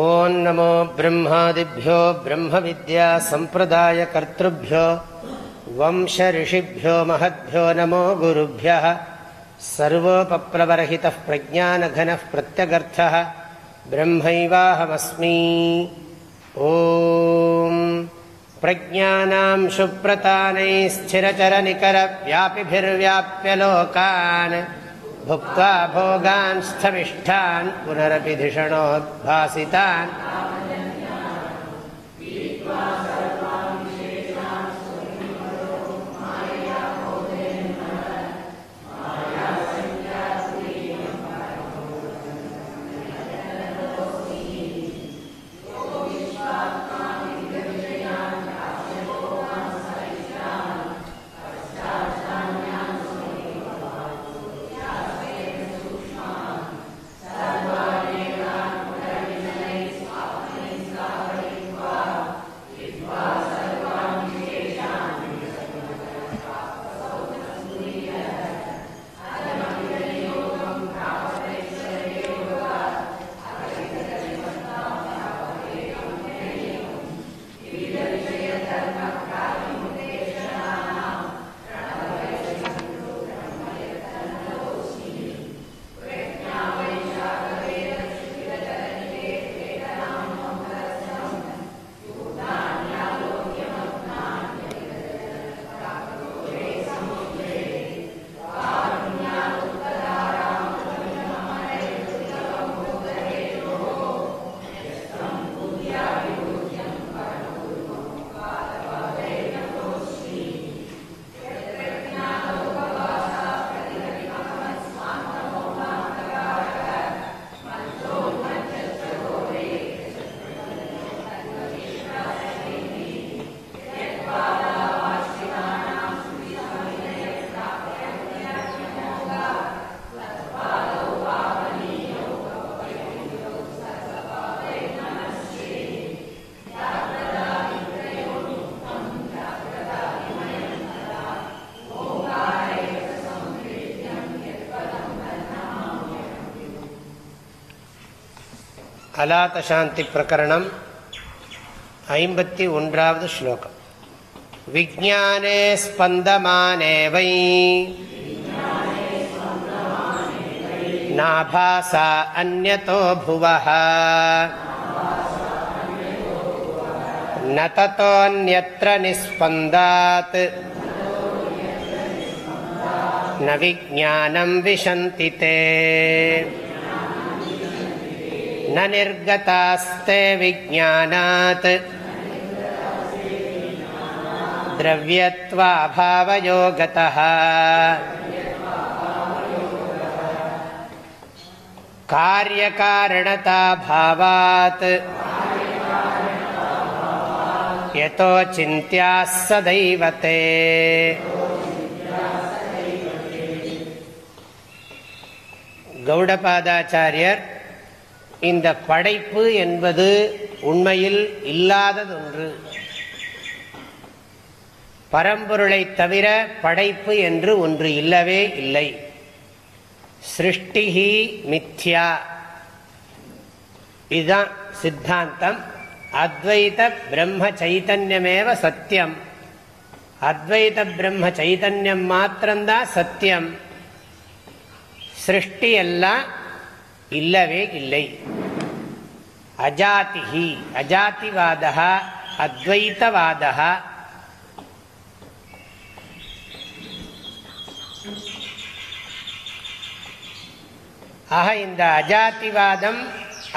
ॐ नमो ब्रह्मादिभ्यो ब्रह्मविद्यासम्प्रदायकर्तृभ्यो वंशऋषिभ्यो महद्भ्यो नमो गुरुभ्यः सर्वोपप्लवरहितः प्रज्ञानघनः प्रत्यगर्थः ब्रह्मैवाहमस्मि ॐ प्रज्ञानां शुप्रतानैश्चिरचरनिकरव्यापिभिर्व्याप्य लोकान् भुक्त्वा भोगान् पुनरपि अलातशान्ति प्रकरणम् ऐम्पति ओन्ावद् श्लोकम् विज्ञाने स्पन्दमाने वै नाभासा अन्यतो भुवः न ततोऽन्यत्र निस्पन्दात् न विज्ञानं विशन्ति ते न निर्गतास्ते विज्ञानात् द्रव्यत्वाभावयो गतः कार्यकारणताभावात् यतो चिन्त्याः सदैवते गौडपादाचार्यर् இந்த படைப்பு என்பது உண்மையில் இல்லாததொன்று பரம்பொருளை தவிர படைப்பு என்று ஒன்று இல்லவே இல்லை. சிருஷ்டிஹி மித்யா. இதுதான் சித்தாந்தம். அத்வைத பிரம்ம சைத்தன்யமேவ சத்தியம் அத்வைத பிரம்ம சைத்தன்யம் மாத்திரம்தான் சத்தியம் சிருஷ்டி எல்லாம் இல்லவே இல்லை. அஜாதிஹி அஜாதிவாதா அத்வைத்தவாதா ஆக இந்த அஜாதிவாதம்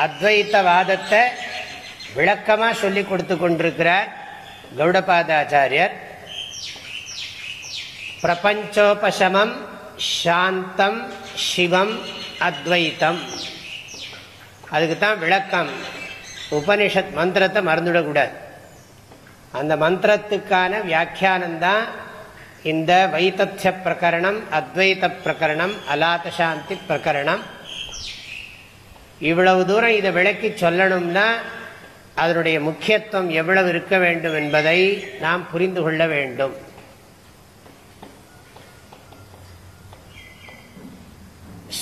அத்வைத்தவாதத்தை விளக்கமாக சொல்லி கொடுத்து கொண்டிருக்கிறார் கௌடபாதாச்சாரியர். பிரபஞ்சோபசமம் சாந்தம் சிவம் அத்வைத்தம். அதுக்கு தான் விளக்கம். உபனிஷத் மந்திரத்தை மறந்துவிடக்கூடாது அந்த மந்திரத்துக்கான வியாக்கியானந்தான் இந்த வைத்தத்திய பிரகரணம் அத்வைத பிரகரணம் அலாத்தசாந்தி பிரகரணம். இவ்வளவு தூரம் இதை விளக்கி சொல்லணும்னா அதனுடைய முக்கியத்துவம் எவ்வளவு இருக்க வேண்டும் என்பதை நாம் புரிந்து கொள்ள வேண்டும்.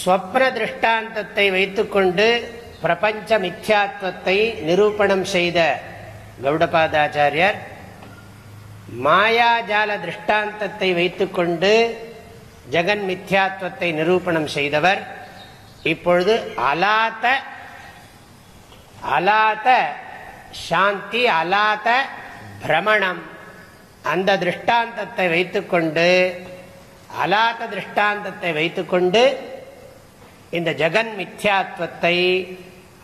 ஸ்வப்ன திருஷ்டாந்தத்தை வைத்துக்கொண்டு பிரபஞ்ச மித்யாத்வத்தை நிரூபணம் செய்த கௌடபாதாச்சாரியர் மாயாஜால திருஷ்டாந்தத்தை வைத்துக்கொண்டு ஜெகன் மித்யாத்வத்தை நிரூபணம் செய்தவர். இப்பொழுது அலாத்த அலாத்த சாந்தி அலாத்த பிரமணம். அந்த திருஷ்டாந்தத்தை வைத்துக்கொண்டு அலாத்த திருஷ்டாந்தத்தை வைத்துக்கொண்டு இந்த ஜெகன் மித்யாத்வத்தை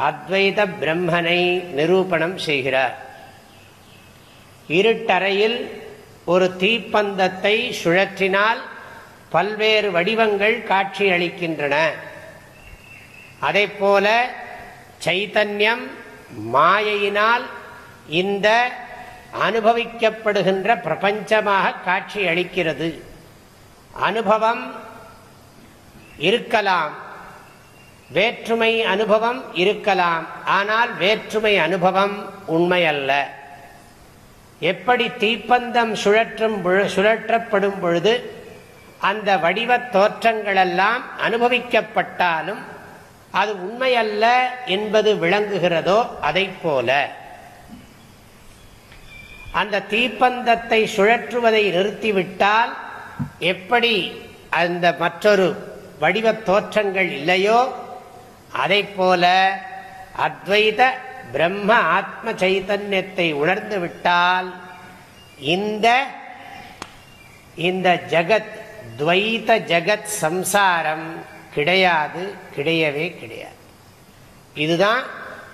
அத்வைத பிரம்மனை நிரூபணம் செய்கிறார். இருட்டறையில் ஒரு தீப்பந்தத்தை சுழற்றினால் பல்வேறு வடிவங்கள் காட்சியளிக்கின்றன. அதே போல சைத்தன்யம் மாயையினால் இந்த அனுபவிக்கப்படுகின்ற பிரபஞ்சமாக காட்சி அளிக்கிறது அனுபவம் இருக்கலாம். வேற்றுமை அனுபவம் இருக்கலாம். ஆனால் வேற்றுமை அனுபவம் உண்மையல்ல. எப்படி தீப்பந்தம் சுழற்றும் சுழற்றப்படும் பொழுது அந்த வடிவ தோற்றங்களெல்லாம் அனுபவிக்கப்பட்டாலும் அது உண்மையல்ல என்பது விளங்குகிறதோ அதை போல. அந்த தீப்பந்தத்தை சுழற்றுவதை நிறுத்திவிட்டால் எப்படி அந்த மற்றொரு வடிவ தோற்றங்கள் இல்லையோ? அதை போல அத்வைத பிரம்ம ஆத்ம சைதன்யத்தை உணர்ந்து விட்டால் இந்த இந்த ஜகத் துவைத ஜகத் சம்சாரம் கிடையாது கிடையவே கிடையாது. இதுதான்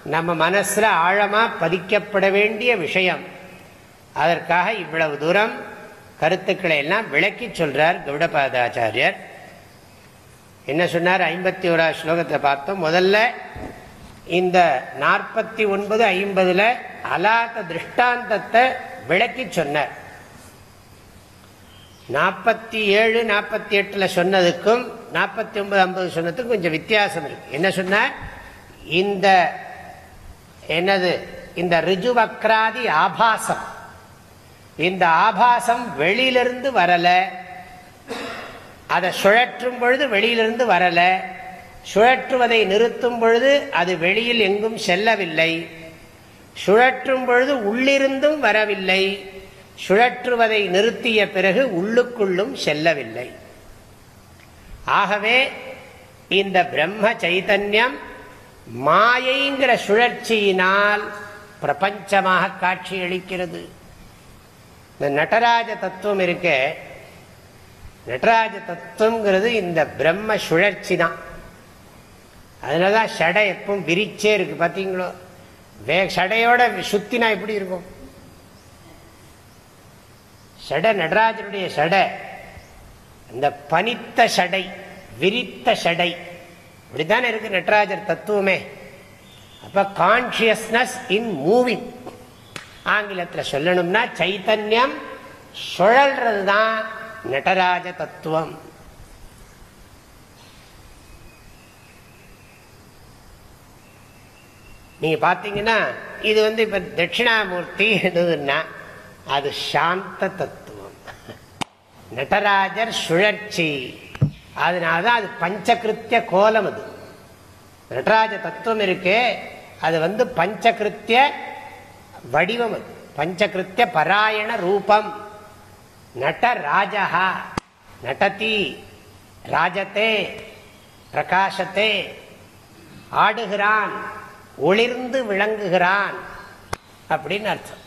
நம்ம மனசில் ஆழமாக பதிக்கப்பட வேண்டிய விஷயம். அதற்காக இவ்வளவு தூரம் கருத்துக்களை எல்லாம் விளக்கி சொல்றார் கௌடபாதாச்சாரியர். என்ன சொன்னார்? ஐம்பத்தி ஓராவது ஸ்லோகத்தை பார்த்தோம். முதல்ல இந்த நாற்பத்தி ஒன்பது ஐம்பதுல அலாத்த திருஷ்டாந்தத்தை விளக்கி சொன்னார். நாற்பத்தி ஏழு நாற்பத்தி எட்டுல சொன்னதுக்கும் நாற்பத்தி ஒன்பது ஐம்பது சொன்னதுக்கும் கொஞ்சம் வித்தியாசம் இருக்கு. என்ன சொன்ன இந்த என்னது? இந்த ரிஜுவக்ராதி ஆபாசம். இந்த ஆபாசம் வெளியிலிருந்து வரல. அதை சுழற்றும் பொழுது வெளியிலிருந்து வரல. சுழற்றுவதை நிறுத்தும் பொழுது அது வெளியில் எங்கும் செல்லவில்லை. சுழற்றும் பொழுது உள்ளிருந்தும் வரவில்லை. சுழற்றுவதை நிறுத்திய பிறகு உள்ளுக்குள்ளும் செல்லவில்லை. ஆகவே இந்த பிரம்ம சைதன்யம் மாயைங்கிற சுழற்சியினால் பிரபஞ்சமாக காட்சியளிக்கிறது. இந்த நடராஜ தத்துவம் இருக்க நடராஜ தத்துவங்கிறது இந்த பிரம்ம சுழற்சி தான். அதனாலதான் ஷடை எப்பவும் விரிச்சே இருக்கு பார்த்தீங்களோ வே ஷடையோட சுத்தினா எப்படி இருக்கும்? ஷடை நடராஜனுடைய ஷடை இந்த பனித்த ஷடை விரித்த ஷடை இப்படித்தானே இருக்கு நடராஜர் தத்துவமே? அப்ப கான்சியஸ்னஸ் இன் மூவிங் ஆங்கிலத்தில் சொல்லணும்னா சைத்தன்யம் சுழல்றது தான் நடராஜ தத்துவம் நீங்க பாத்தீங்கன்னா இது வந்து இப்ப தட்சிணாமூர்த்தி எதுன்னா அது சாந்த தத்துவம் நடராஜர் சுழற்சி. அதனாலதான் அது பஞ்சகிருத்திய கோலம் அது. நடராஜ தத்துவம் இருக்கு அது வந்து பஞ்சகிருத்திய வடிவம் அது. பஞ்சகிருத்திய பராயண ரூபம். நடராஜா நடத்தி ராஜத்தே பிரகாசத்தே ஆடுகிறான் ஒளிர்ந்து விளங்குகிறான் அப்படின்னு அர்த்தம்.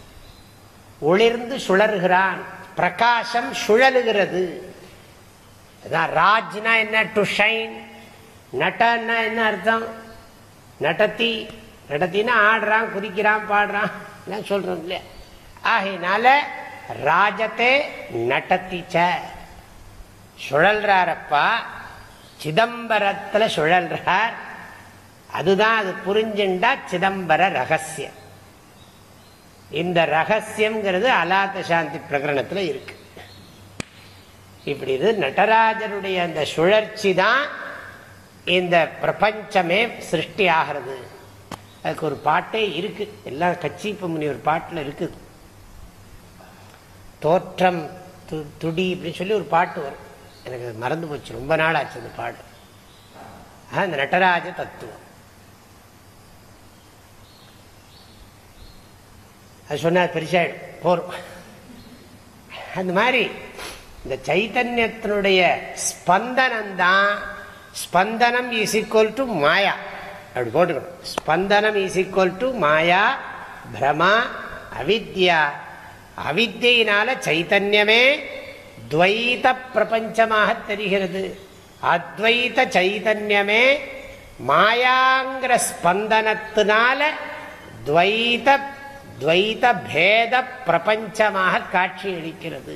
ஒளிர்ந்து சுழறுகிறான் பிரகாசம் சுழலுகிறது. ராஜ்னா என்ன? டு ஷைன் நட்டன்னா என்ன அர்த்தம்? நடத்தி நடத்தினா ஆடுறான் குதிக்கிறான் பாடுறான் சொல்றோம் இல்லையா? ஆகையினால ராஜத்தே நடத்திச்ச சுழல்றாரப்பா சிதம்பரத்தில் சுழல்றார். அதுதான் அது புரிஞ்சுண்டா சிதம்பர ரகசியம். இந்த ரகசியம்ங்கிறது அலாத்த சாந்தி பிரகரணத்தில் இருக்கு. இப்படி இது நடராஜருடைய அந்த சுழற்சி தான் இந்த பிரபஞ்சமே சிருஷ்டி ஆகிறது. அதுக்கு ஒரு பாட்டே இருக்கு. எல்லாம் கட்சிப்பு முனி ஒரு பாட்டில் இருக்குது. தோற்றம் து துடி அப்படின்னு சொல்லி ஒரு பாட்டு வரும். எனக்கு மறந்து போச்சு. ரொம்ப நாள் ஆச்சு அந்த பாட்டு. ஆக இந்த நடராஜ தத்துவம். அது சொன்னால் பெருசாகிடும் போரும். அந்த மாதிரி இந்த சைத்தன்யத்தினுடைய ஸ்பந்தனம் தான் ஸ்பந்தனம் இஸ் ஈக்குவல் டு மாயா. அப்படி போட்டுக்கணும். ஸ்பந்தனம் இஸ் ஈக்குவல் டு மாயா பிரமா அவித்யா. அவித்தியினால சைத்தன்யமே துவைத பிரபஞ்சமாக தெரிகிறது. அத்வைத சைதன்யமே மாயாங்கிற ஸ்பந்தனத்தினால துவைத துவைத பேத பிரபஞ்சமாக காட்சி அளிக்கிறது.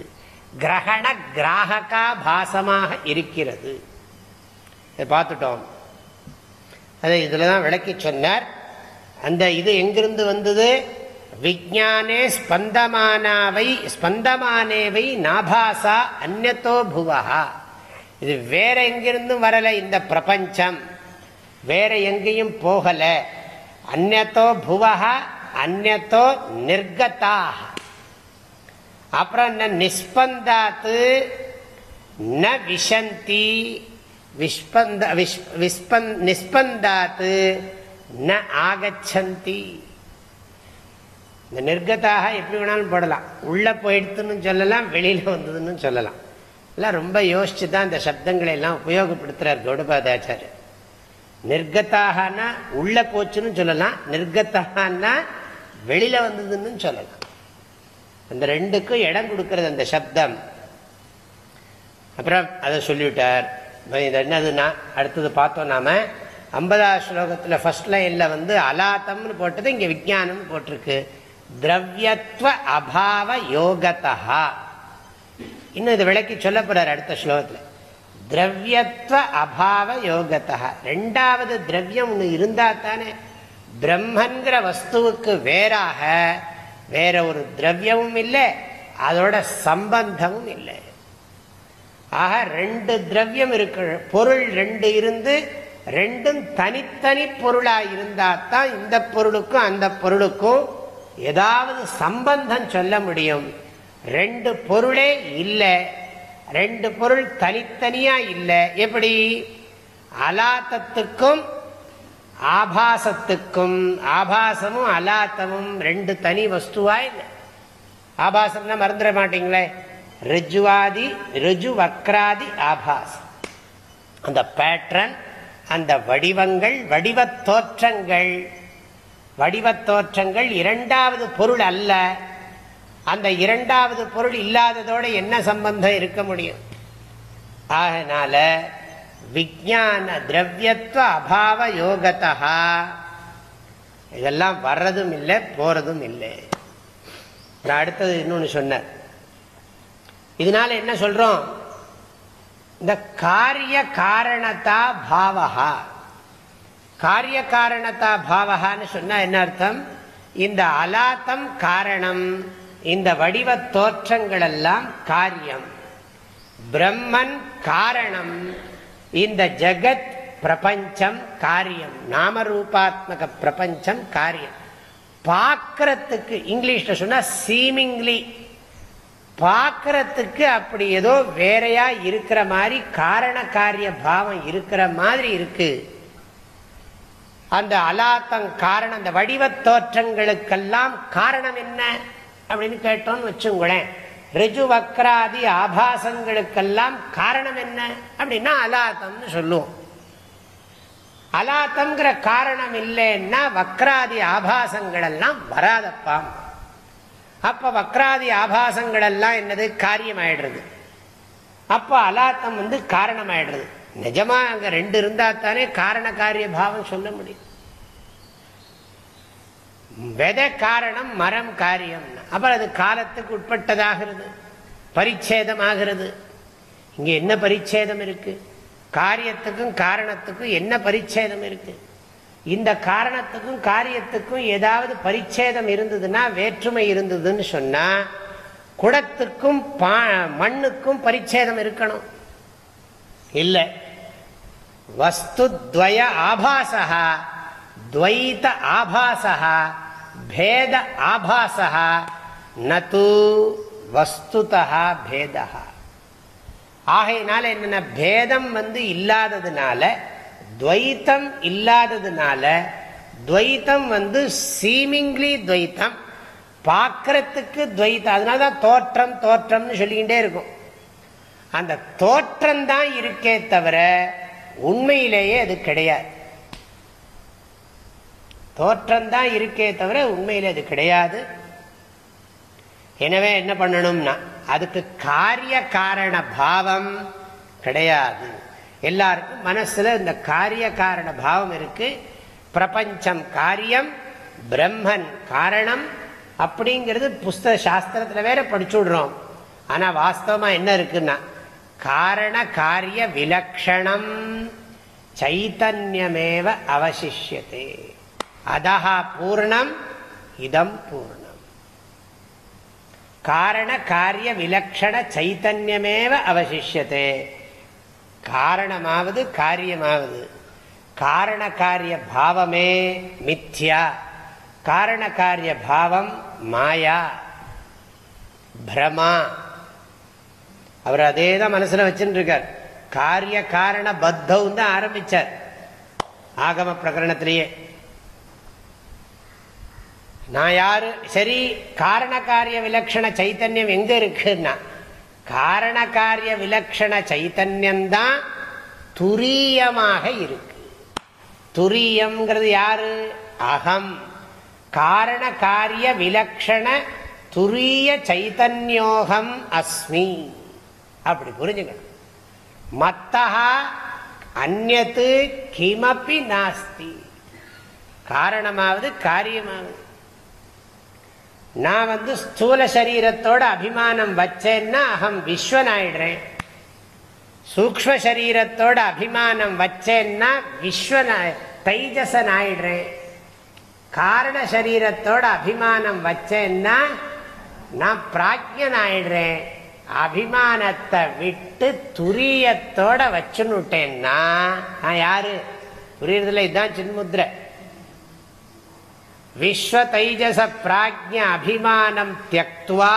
கிரகண கிராககா பாசமாக இருக்கிறது. பார்த்துட்டோம். அதை இதில் தான் விளக்கி சொன்னார். அந்த இது எங்கிருந்து வந்தது? விஜானே ஸ்பந்தமானாவை ஸ்பந்தமானேவை நாபாசா அந்நத்தோ புவஹா. இது வேற எங்கிருந்தும் வரல இந்த பிரபஞ்சம். வேற எங்கேயும் போகல. அந்நத்தோ புவஹா அந்நத்தோ நிர்கதாக அப்புறம் நிஸ்பந்தாத்து ந விஷந்தி விஸ்பந்த நிஸ்பந்தாத்து ந ஆகச்சந்தி. இந்த நிர்கதாக எப்படி வேணாலும் போடலாம். உள்ளே போயிடுத்துன்னு சொல்லலாம் வெளியில் வந்ததுன்னு சொல்லலாம். எல்லாம் ரொம்ப யோசிச்சு தான் இந்த சப்தங்களை எல்லாம் உபயோகப்படுத்துகிறார் கௌடபாதாச்சாரியர். நிர்கத்தாகனா உள்ள போச்சுன்னு சொல்லலாம் நிர்கத்தாகனா வெளியில வந்ததுன்னு சொல்லலாம். அந்த ரெண்டுக்கும் இடம் கொடுக்கறது அந்த சப்தம். அப்புறம் அதை சொல்லிவிட்டார். இது என்னதுன்னா அடுத்தது பார்த்தோம் நாம. ஐம்பதாவது ஸ்லோகத்தில் ஃபர்ஸ்ட் லைன்ல வந்து அலாத்தம்னு போட்டது இங்கே விஜயானம்னு போட்டிருக்கு. திரவியத்துவ அபாவ யோகத்தா இன்னும் இது விளக்கி சொல்ல போறார் அடுத்த ஸ்லோகத்தில். திரவியத்துவ அபாவ யோகத்தா ரெண்டாவது திரவியம் ஒன்று இருந்தா தானே. பிரம்மங்கிற வஸ்துவுக்கு வேறாக வேற ஒரு திரவியமும் இல்லை அதோட சம்பந்தமும் இல்லை. ஆக ரெண்டு திரவியம் இருக்கு. பொருள் ரெண்டு இருந்து ரெண்டும் தனித்தனி பொருளா இருந்தா தான் இந்த பொருளுக்கும் அந்த பொருளுக்கும் ஏதாவது சம்பந்தம் சொல்ல முடியும். ரெண்டு பொருளே இல்லை. ரெண்டு பொருள் தனித்தனியா இல்லை. எப்படி? அலாத்தத்துக்கும் ஆபாசத்துக்கும். ஆபாசமும் அலாத்தமும் ரெண்டு தனி வஸ்துவா இல்லை. ஆபாசம்னா மறந்துட மாட்டீங்களே. ரிஜுவாதி ரிஜு வக்ராதி ஆபாசம். அந்த பேட்டர்ன் அந்த வடிவங்கள் வடிவ தோற்றங்கள். வடிவத் தோற்றங்கள் இரண்டாவது பொருள் அல்ல. அந்த இரண்டாவது பொருள் இல்லாததோடு என்ன சம்பந்தம் இருக்க முடியும்? ஆகனால விஜான திரவியத்துவ அபாவ யோகத்தா இதெல்லாம் வர்றதும் இல்லை போறதும் இல்லை. நான் அடுத்தது இன்னொன்று சொன்ன இதனால என்ன சொல்றோம்? இந்த காரிய காரணத்தா பாவகா காரிய காரணத்தா பாவகான்னு சொன்னா என்ன அர்த்தம்? இந்த அலாத்தம் காரணம். இந்த வடிவ தோற்றங்கள் எல்லாம் காரியம். பிரம்மன் காரணம். இந்த ஜகத் பிரபஞ்சம் காரியம். நாமரூபாத்மக பிரபஞ்சம் காரியம். பார்க்கறதுக்கு இங்கிலீஷ்ல சொன்னா சீமிங்லி பார்க்கறதுக்கு அப்படி ஏதோ வேறையா இருக்கிற மாதிரி காரண காரிய பாவம் இருக்கிற மாதிரி இருக்கு. அந்த அலாத்தம் காரணம் அந்த வடிவ தோற்றங்களுக்கெல்லாம் காரணம் என்ன அப்படின்னு கேட்டோம்னு வச்சுங்களேன். ரிஜு வக்ராதி ஆபாசங்களுக்கெல்லாம் காரணம் என்ன அப்படின்னா அலாத்தம்னு சொல்லுவோம். அலாத்தங்கிற காரணம் இல்லைன்னா வக்ராதி ஆபாசங்கள் எல்லாம் வராதப்பா. அப்ப வக்ராதி ஆபாசங்கள் எல்லாம் என்னது? காரியம் ஆயிடுறது அப்ப அலாத்தம் வந்து காரணம் ஆயிடுறது நிஜமா அங்க ரெண்டு இருந்தா தானே காரண காரிய பாவம் சொல்ல முடியும். வெத காரணம் மரம் காரியம். அப்புறம் அது காலத்துக்கு உட்பட்டதாகிறது. பரிச்சேதம் ஆகிறது இங்க என்ன பரிச்சேதம் இருக்கு? காரியத்துக்கும் காரணத்துக்கும் என்ன பரிச்சேதம் இருக்கு? இந்த காரணத்துக்கும் காரியத்துக்கும் ஏதாவது பரிச்சேதம் இருந்ததுன்னா வேற்றுமை இருந்ததுன்னு சொன்னா குடத்துக்கும் மண்ணுக்கும் பரிச்சேதம் இருக்கணும். இல்லை. வஸ்துத்வய ஆபாசா துவைத ஆபாசா பேத ஆபாசா நது வஸ்துதா பேதா ஆகையினால என்னென்ன? பேதம் வந்து இல்லாததுனால துவைத்தம் இல்லாததுனால துவைத்தம் வந்து சீமிங்லி துவைத்தம் பார்க்கறதுக்கு துவைத்தம் அதனாலதான் தோற்றம் தோற்றம்னு சொல்லிக்கிட்டே இருக்கும். அந்த தோற்றம் தான் இருக்கே தவிர உண்மையிலேயே அது கிடையாது. தோற்றம்தான் இருக்கே தவிர உண்மையில் அது கிடையாது. எனவே என்ன பண்ணணும்னா அதுக்கு காரிய காரண பாவம் கிடையாது. எல்லாருக்கும் மனசுல இந்த காரிய காரண பாவம் இருக்கு. பிரபஞ்சம் காரியம் பிரம்மன் காரணம் அப்படிங்கிறது புஸ்தக சாஸ்திரத்தில் வேற படிச்சு ஆனால் வாஸ்தவமாக என்ன இருக்குன்னா காரண காரிய விலக்ஷணம் சைத்தன்யமேவ அவசிஷியதே. அதா பூர்ணம் இதம் பூர்ணம். காரண காரிய விலக்ஷண சைத்தன்யமேவ அவசிஷியதே. காரணமாவது காரியமாவது. காரண காரிய பாவமே மித்யா. காரண காரிய பாவம் மாயா. பிரமா. அவர் அதே தான் மனசுல வச்சுட்டு இருக்கார் காரிய காரண பத்தம் தான் ஆரம்பிச்சார். ஆகம பிரகரணத்திலேயே. நான் யாரு? சரி காரண காரிய விலக்ஷண சைத்தன்யம் எங்க இருக்குன்னா காரண காரிய விலக்ஷண சைத்தன்யம் தான் துரியமாக இருக்கு. துரியம்ங்கிறது யாரு? அகம். காரண காரிய விலக்ஷண துரிய சைத்தன்யோகம் அஸ்மி. அப்படி புரிஞ்சுக்கணும். மத்தகா அந்நத்து கிமப்பி நாஸ்தி. காரணமாவது காரியமாவது. நான் வந்து ஸ்தூல சரீரத்தோட அபிமானம் வச்சேன்னா அகம் விஸ்வன் ஆயிடுறேன் சூக்ம சரீரத்தோட அபிமானம் வச்சேன்னா விஸ்வன் தைஜசன் ஆயிடுறேன் காரண சரீரத்தோட அபிமானம் வச்சேன்னா நான் பிராஜ்யன் ஆயிடுறேன் அபிமானத்தை விட்டு துரியத்தோட வச்சுன்னுட்டேன்னா நான் யாரு? புரியுறதுல இதுதான் சின்முத்திரை விஸ்வ தைஜச பிராஜ்ய அபிமானம் தியக்துவா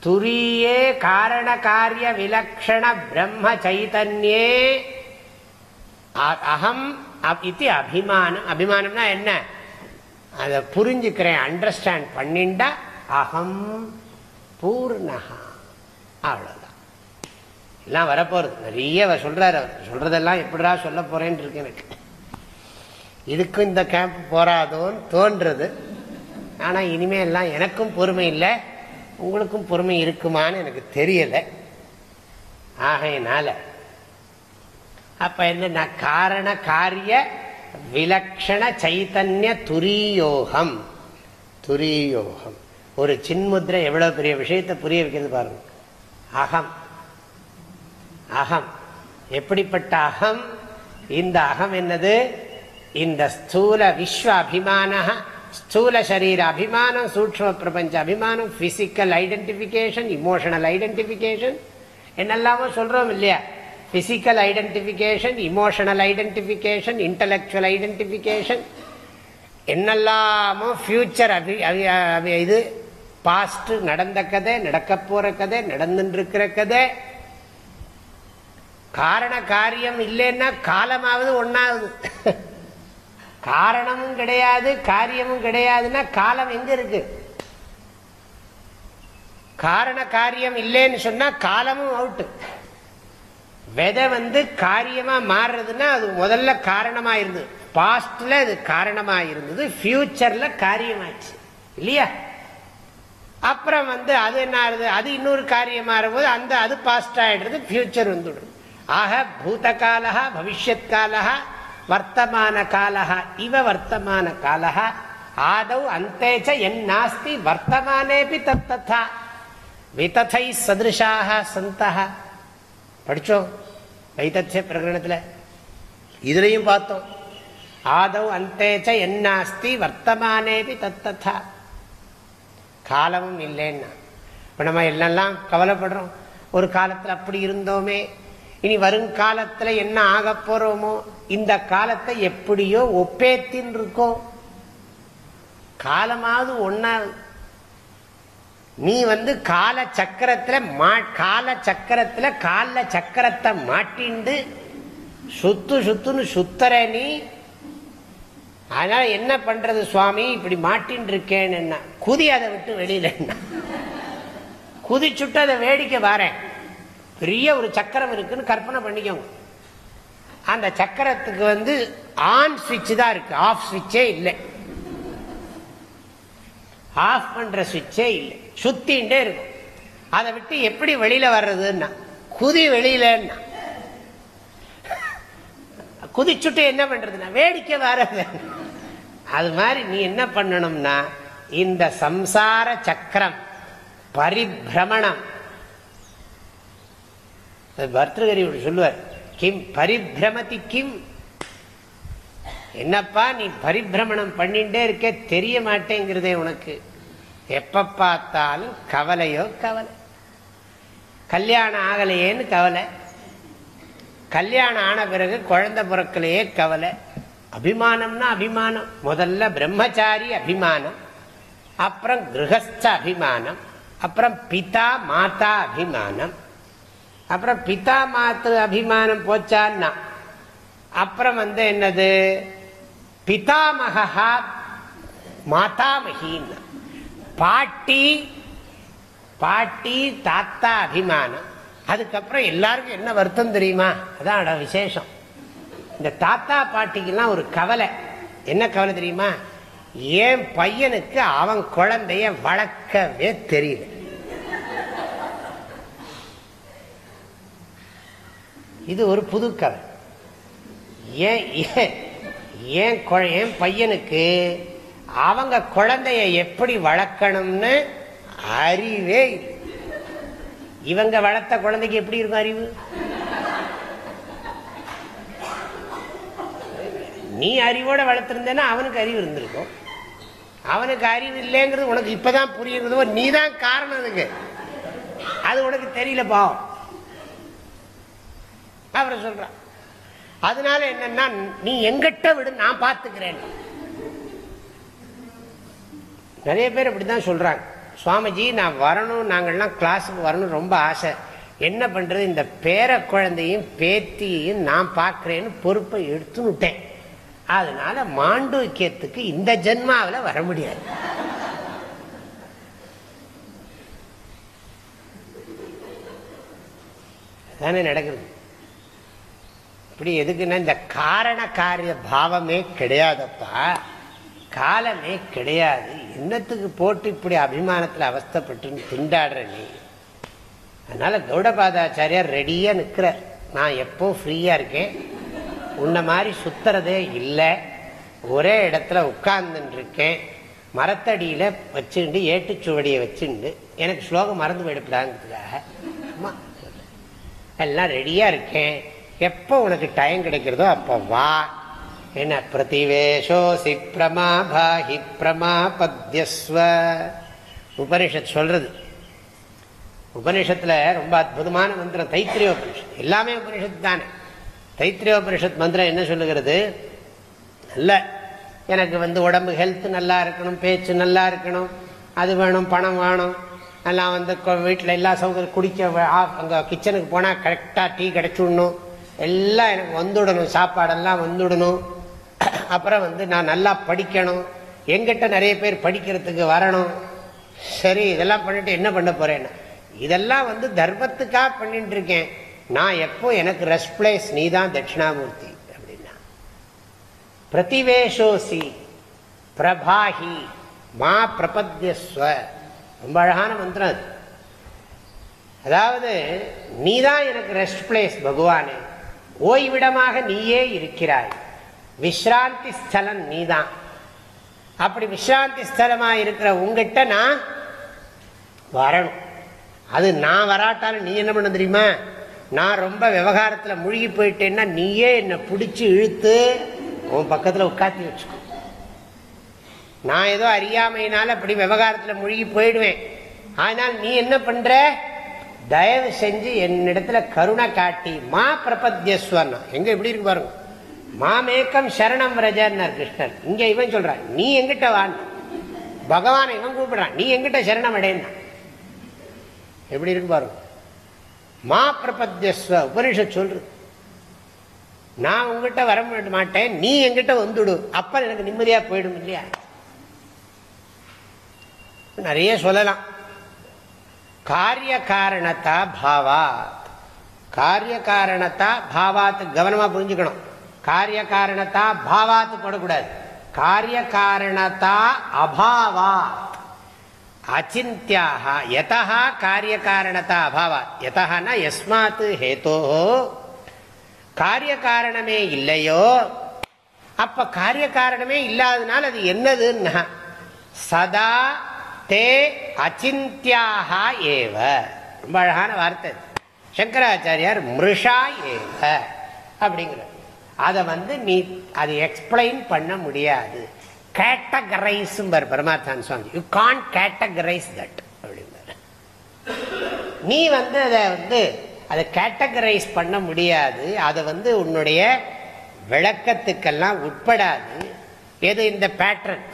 துரியே காரண காரிய விலக்ஷண பிரம்ம சைதன்யே அகம் இது அபிமானம். அபிமானம்னா என்ன? அதை புரிஞ்சுக்கிறேன் அண்டர்ஸ்டாண்ட் பண்ணிண்டா அகம் பூர்ணகா அவ்வளோதான் எல்லாம் வரப்போகிறது நிறைய சொல்றாரு அவர். சொல்றதெல்லாம் எப்படிடா சொல்ல போறேன்னு இருக்கு எனக்கு. இதுக்கும் இந்த கேம்ப் போறாதோன்னு தோன்றது. ஆனால் இனிமேல் எல்லாம் எனக்கும் பொறுமை இல்லை. உங்களுக்கும் பொறுமை இருக்குமான்னு எனக்கு தெரியலை. ஆகையினால அப்போ என்ன காரண காரிய விலக்ஷண சைத்தன்ய துரியோகம். துரியோகம். ஒரு சின்முத்திரை எவ்வளோ பெரிய விஷயத்தை புரிய வைக்கிறது பாருங்கள் அகம். அகம். எப்படிப்பட்ட அகம்? இந்த அகம் என்னது? இந்த ஸ்தூல விஸ்வ அபிமான ஸ்தூல சரீர அபிமானம் சூக்ம பிரபஞ்ச அபிமானம் பிசிக்கல் ஐடென்டிபிகேஷன் இமோஷனல் ஐடென்டிபிகேஷன் என்னெல்லாமோ சொல்றோம் இல்லையா? Physical identification emotional identification intellectual identification என்னெல்லாமோ ஃபியூச்சர் அபி இது பாஸ்ட் நடந்த கதை நடக்க போற கதை நடந்துருக்கிற கதை. காரண காரியம் இல்லைன்னா காலமாவது ஒன்னாவது காரணமும் கிடையாது காரியமும் கிடையாதுன்னா காலம் எங்க இருக்கு? காரண காரியம் இல்லைன்னு சொன்னா காலமும் அவுட்டு விதை வந்து காரியமா மாறுறதுன்னா அது முதல்ல காரணமா இருந்தது பாஸ்ட்ல அது காரணமா இருந்தது ஃபியூச்சர்ல காரியமாச்சு. இல்லையா? அப்புறம் வந்து அது என்ன ஆகுது? அது இன்னொரு காரியம் இருக்கும்போது அந்த அது பாஸ்ட் ஆயிடுறது ஃபியூச்சர் வந்துடும். ஆக பூத காலா பவிஷ்யத் காலா வர்த்தமான காலா இவ வர்த்தமான காலா ஆதவ் அந்தேச்ச என் நாஸ்தி வர்த்தமானேபி தத்தா விதத்தை சதிருஷாக சந்தா படிச்சோம் வைத்திய பிரகடனத்தில் இதுலையும் பார்த்தோம். ஆதவ் அந்தேச்ச என் நாஸ்தி வர்த்தமானேபி தத்தா காலமும் இல்லைன்னா. இப்போ நம்ம எல்லாம் கவலைப்படுறோம்? ஒரு காலத்தில் அப்படி இருந்தோமே. இனி வருங்காலத்தில் என்ன ஆக போகிறோமோ இந்த காலத்தை எப்படியோ ஒப்பேத்தின் இருக்கோம் காலமாவது ஒன்றா நீ வந்து கால சக்கரத்தில் மா கால சக்கரத்தில் கால சக்கரத்தை மாட்டிண்டு சுத்து சுத்துன்னு சுத்தர நீ அதனால என்ன பண்றது சுவாமி? இப்படி மாட்டின் இருக்கேன்னு என்ன? குதி அதை விட்டு வெளியில என்ன? குதிச்சுட்டு அதை வேடிக்கை வரேன் பெரிய ஒரு சக்கரம் இருக்குன்னு கற்பனை பண்ணிக்கோங்க. அந்த சக்கரத்துக்கு வந்து ஆன் சுவிட்ச் தான் இருக்கு. ஆஃப் சுவிட்சே இல்லை. ஆஃப் பண்ற சுவிட்சே இல்லை. சுத்தின்ண்டே இருக்கும். அதை விட்டு எப்படி வெளியில வர்றதுன்னா? குதி வெளியிலன்னா குதிச்சுட்டு என்ன பண்றதுன்னா? வேடிக்கை வர்றது அது மாதிரி நீ என்ன பண்ணணும்னா இந்த சம்சார சக்கரம் பரிபிரமணம். பர்தகரி சொல்லுவார். கிம் பரிபிரமதி கிம். என்னப்பா நீ பரிபிரமணம் பண்ணிட்டே இருக்க தெரிய மாட்டேங்கிறதே உனக்கு. எப்ப பார்த்தாலும் கவலையோ கவலை. கல்யாணம் ஆகலையேன்னு கவலை. கல்யாணம் ஆன பிறகு குழந்தை பிறக்கலையே கவலை. அபிமானம்னா அபிமானம். முதல்ல பிரம்மச்சாரி அபிமானம். அப்புறம் கிரகஸ்த அபிமானம். அப்புறம் பிதா மாதா அபிமானம். அப்புறம் பிதா மாத்து அபிமானம் போச்சான்னா அப்புறம் வந்து என்னது? பிதாமகா மாதாமகின்னு. பாட்டி பாட்டி தாத்தா அபிமானம். அதுக்கப்புறம் எல்லாருக்கும் என்ன வருத்தம் தெரியுமா? அதான் விசேஷம். இந்த தாத்தா பாட்டிக்கெல்லாம் ஒரு கவலை. என்ன கவலை தெரியுமா? என் பையனுக்கு அவன் குழந்தைய வளர்க்கவே தெரியல. இது ஒரு புது கதை. ஏன் ஏன் என் பையனுக்கு அவங்க குழந்தைய எப்படி வளர்க்கணும்னு அறிவே இவங்க வளர்த்த குழந்தைக்கு எப்படி இருக்கும் அறிவு? நீ அறிவோட வளர்த்துருந்தேன்னா அவனுக்கு அறிவு இருந்திருக்கும். அவனுக்கு அறிவு இல்லைங்கிறது உனக்கு இப்பதான் புரியுறதோ நீ தான் காரணம் அதுக்கு அது உனக்கு தெரியல பாவம் அவரை சொல்றான். அதனால என்னன்னா நீ எங்கிட்ட விடு நான் பார்த்துக்கிறேன் நிறைய பேர் அப்படிதான் சொல்றாங்க. சுவாமிஜி நான் வரணும் நாங்கள்லாம் கிளாஸுக்கு வரணும் ரொம்ப ஆசை. என்ன பண்றது? இந்த பேர குழந்தையும் பேத்தியையும் நான் பார்க்கிறேன்னு பொறுப்பை எடுத்து விட்டேன். அதனால மாண்டூக்கியத்துக்கு இந்த ஜென்மாவில் வர முடியாது. தானே நடக்குது. இப்படி எதுக்குன்னா இந்த காரண காரிய பாவமே கிடையாதப்பா காலமே கிடையாது. என்னத்துக்கு போட்டு இப்படி அபிமானத்தில் அவஸ்தப்பட்டு திண்டாடுற நீ? அதனால கௌடபாதாச்சாரியார் ரெடியா நிற்கிற நான் எப்போ ஃப்ரீயா இருக்கேன்? உன்னை மாதிரி சுத்துறதே இல்லை. ஒரே இடத்துல உட்கார்ந்துட்டு இருக்கேன் மரத்தடியில் வச்சுண்டு ஏட்டுச்சுவடியை வச்சுண்டு எனக்கு ஸ்லோகம் மறந்து போயிடப்படாங்கிறதுக்காக எல்லாம் ரெடியாக இருக்கேன். எப்போ உனக்கு டைம் கிடைக்கிறதோ அப்போ வா. என்ன பிரதிவேஷோசி பிரமா பிரமாபத்யஸ்வ. உபனிஷத் சொல்றது. உபனிஷத்தில் ரொம்ப அற்புதமான மந்திரம் தைத்திரிய உபனிஷத். எல்லாமே உபனிஷத்து தானே. தைத்திரியோபனிஷத் மந்திரம் என்ன சொல்லுகிறது? நல்ல எனக்கு வந்து உடம்பு ஹெல்த் நல்லா இருக்கணும் பேச்சு நல்லா இருக்கணும் அது வேணும் பணம் வேணும். நல்லா வந்து வீட்டில் எல்லா சௌகரியம் குடிக்க அங்கே கிச்சனுக்கு போனால் கரெக்டாக டீ கிடச்சிடணும். எல்லாம் எனக்கு வந்துடணும் சாப்பாடெல்லாம் வந்துடணும். அப்புறம் வந்து நான் நல்லா படிக்கணும். எங்கிட்ட நிறைய பேர் படிக்கிறதுக்கு வரணும். சரி இதெல்லாம் பண்ணிட்டு என்ன பண்ண போறேன் இதெல்லாம் வந்து தர்மத்துக்காக பண்ணிட்டு இருக்கேன். நான் எப்போ எனக்கு ரெஸ்ட் பிளேஸ் நீ தான் தட்சிணாமூர்த்தி அப்படின்னா. பிரதிவேஷோசி பிரபாஹி மா பிரபத்யஸ்வ. ரொம்ப அழகான மந்திரம் அது. அதாவது நீதான் எனக்கு ரெஸ்ட் பிளேஸ் பகவானே. ஓய்விடமாக நீயே இருக்கிறாய். விஸ்ராந்தி ஸ்தலம் நீதான். அப்படி விஸ்ராந்தி ஸ்தலமா இருக்கிற உங்ககிட்ட நான் வரணும். அது நான் வராட்டாலும் நீ என்ன பண்ண தெரியுமா? நான் ரொம்ப விவகாரத்தில் முழுகி போயிட்டேன்னா நீயே என்னை பிடிச்சி இழுத்து உன் பக்கத்தில் உட்காத்தி வச்சுக்கோ. நான் ஏதோ அறியாமையினால அப்படி விவகாரத்தில் முழுகி போயிடுவேன். ஆனால் நீ என்ன பண்ற? தயவு செஞ்சு என்னிடத்துல கருணை காட்டி மா பிரபத்யஸ்வர்னா எங்க எப்படி இருக்கு பாருங்க. மாமேக்கம் சரணம் ரஜன்னார் கிருஷ்ணன் இங்க இவன் சொல்றான் நீ எங்கிட்ட வான் பகவான் இவன் கூப்பிடுறான் நீ எங்கிட்ட சரணம் அடையினா எப்படி இருக்கு பாருங்க. மா பிரபத்யஸ்வ உபனிஷத் சொல்றது. நான் உங்ககிட்ட வர மாட்டேன் நீ எங்கிட்ட வந்துடு. அப்ப எனக்கு நிம்மதியா போயிடும் இல்லையா? நிறைய சொல்லலாம். காரிய காரணத்தா பாவாத். காரிய காரணத்தா பாவாத்து கவனமா புரிஞ்சுக்கணும். காரிய காரணத்தா பாவாத்து போடக்கூடாது. காரிய காரணத்தா அபாவாத். அச்சிந்தியாக யதா காரிய காரணத்தா அபாவாத் யதான்னா எஸ்மாத்து ஹேதோ. காரிய காரணமே இல்லையோ? அப்ப காரிய காரணமே இல்லாதனால அது என்னதுன்னா சதா தே அச்சிந்தியாக ஏவ. ரொம்ப அழகான வார்த்தை சங்கராச்சாரியார் மிருஷா ஏவ அப்படிங்கிற அதை வந்து நீ அது எக்ஸ்பிளைன் பண்ண முடியாது. கேட்டகரைஸ் பரமாத்தான் சுவாமி யூ கான் கேட்டகரைஸ் தட் அப்படிங்கிற நீ வந்து அதை வந்து அதை கேட்டகரைஸ் பண்ண முடியாது. அதை வந்து உன்னுடைய விளக்கத்துக்கெல்லாம் உட்படாது. எது இந்த பேட்டர்ன்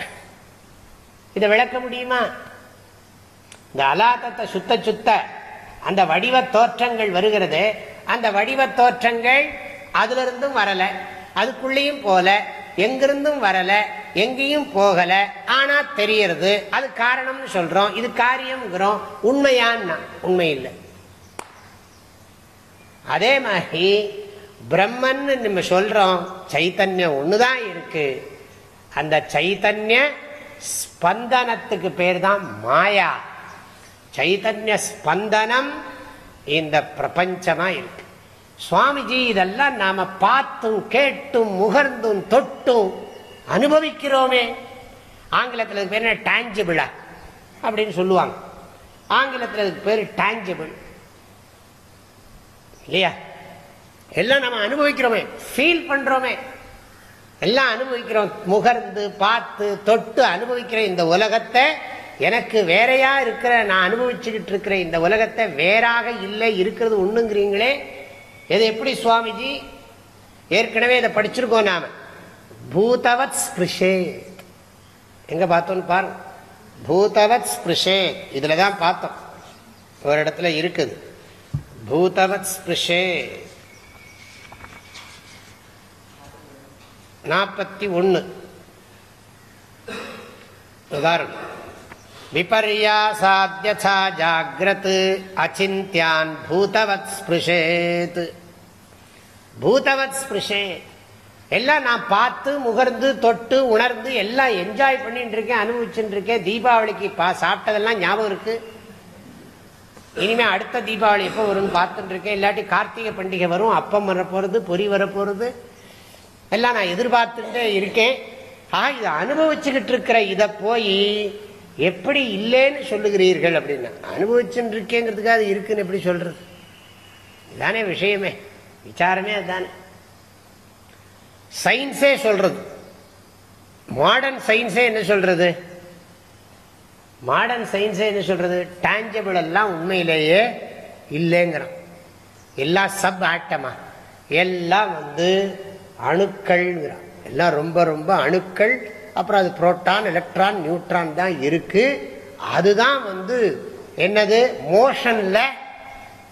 இதை விளக்க முடியுமா? இந்த அலாத்தத்தை சுத்த சுத்த அந்த வடிவ தோற்றங்கள் வருகிறது அந்த வடிவ தோற்றங்கள் அதுல வரலை அதுக்குள்ளேயும் போல எங்கிருந்தும் வரலை எங்கேயும் போகல. ஆனா தெரியறது. அது காரணம்னு சொல்றோம். இது காரியம்ங்கிறோம். உண்மையான்னா உண்மை இல்லை. அதே மாதிரி பிரம்மன் நம்ம சொல்றோம். சைத்தன்யம் ஒண்ணுதான் இருக்கு. அந்த சைத்தன்ய ஸ்பந்தனத்துக்கு பேர் தான் மாயா. சைத்தன்ய ஸ்பந்தனம் இந்த பிரபஞ்சமா இருக்கு. சுவாமிஜி இதெல்லாம் நாம பார்த்தும் கேட்டும் முகர்ந்தும் தொட்டும் அனுபவிக்கிறோமே. ஆங்கிலத்தில் பேர் என்ன? டேஞ்சபிளா அப்படின்னு சொல்லுவாங்க. ஆங்கிலத்தில் பேர் டான்ஜிபிள் இல்லையா? எல்லாம் நம்ம அனுபவிக்கிறோமே. ஃபீல் பண்றோமே. எல்லாம் அனுபவிக்கிறோம். முகர்ந்து பார்த்து தொட்டு அனுபவிக்கிற இந்த உலகத்தை எனக்கு வேறையா இருக்கிற நான் அனுபவிச்சுக்கிட்டு இருக்கிற இந்த உலகத்தை வேறாக இல்லை இருக்கிறது ஒண்ணுங்கிறீங்களே. இது எப்படி சுவாமிஜி? ஏற்கனவே இதை படிச்சிருக்கோம் நாம. பூதவத் ஸ்பிருஷேத் எங்க பார்த்தோம்னு பாருங்க பூதவத் ஸ்பிருஷே இதுல தான் பார்த்தோம். ஒரு இடத்துல இருக்குது. பூதவத் ஸ்பிருஷே நாற்பத்தி ஒன்று உதாரணம். விபர்யாசாத்யசா ஜாகிரத் அச்சிந்தியான் பூதவத் ஸ்பிருஷேத் பூதவத் ஸ்பிருஷேத் எல்லாம் நான் பார்த்து முகர்ந்து தொட்டு உணர்ந்து எல்லாம் என்ஜாய் பண்ணிட்டு இருக்கேன் அனுபவிச்சுட்டு இருக்கேன் தீபாவளிக்கு பா சாப்பிட்டதெல்லாம் ஞாபகம் இருக்கு. இனிமே அடுத்த தீபாவளி எப்போ வரும்னு பார்த்துட்டு இருக்கேன் இல்லாட்டி கார்த்திகை பண்டிகை வரும் அப்பம் வரப்போறது பொறி வரப்போறது. எல்லாம் நான் எதிர்பார்த்துட்டே இருக்கேன். ஆ இதை அனுபவிச்சுக்கிட்டு இருக்கிற இதை போய் எப்படி இல்லைன்னு சொல்லுகிறீர்கள் அப்படின்னா அனுபவிச்சுட்டு இருக்கேங்கிறதுக்காக அது இருக்குன்னு எப்படி சொல்றது? இதுதானே விஷயமே. விசாரமே அதுதானே சயின்ஸே சொல்றது. மாடர்ன் சயின்ஸே என்ன சொல்றது? மாடர்ன் சயின்ஸே என்ன சொல்றது? டேஞ்சபிள் எல்லாம் உண்மையிலேயே இல்லைங்கிறான். எல்லா சப் ஆட்டமா எல்லாம் வந்து அணுக்கள்ங்கிறான். எல்லாம் ரொம்ப ரொம்ப அணுக்கள். அப்புறம் அது புரோட்டான் எலக்ட்ரான் நியூட்ரான் தான் இருக்கு. அதுதான் வந்து என்னது? மோஷன்ல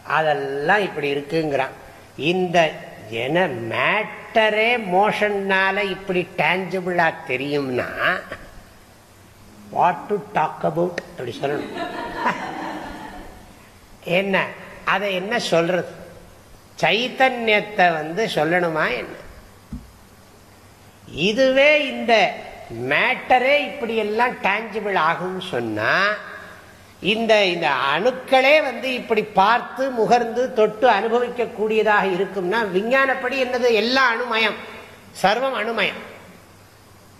அதெல்லாம் இப்படி இருக்குங்கிறான். இந்த என மேட் மேட்டரே மோஷன்னால இப்படி டேஞ்சபிளா தெரியும்னா வாட் டு டாக் அபவுட் அப்படி சொல்லணும். என்ன? அதை என்ன சொல்றது? சைத்தன்யத்தை வந்து சொல்லணுமா என்ன? இதுவே இந்த மேட்டரே இப்படி எல்லாம் டேஞ்சபிள் ஆகும்னு சொன்னா இந்த இந்த அணுக்களே வந்து இப்படி பார்த்து முகர்ந்து தொட்டு அனுபவிக்க கூடியதாக இருக்கும்னா விஞ்ஞானப்படி என்னது? எல்லாம் அணுமயம். சர்வம் அணுமயம்.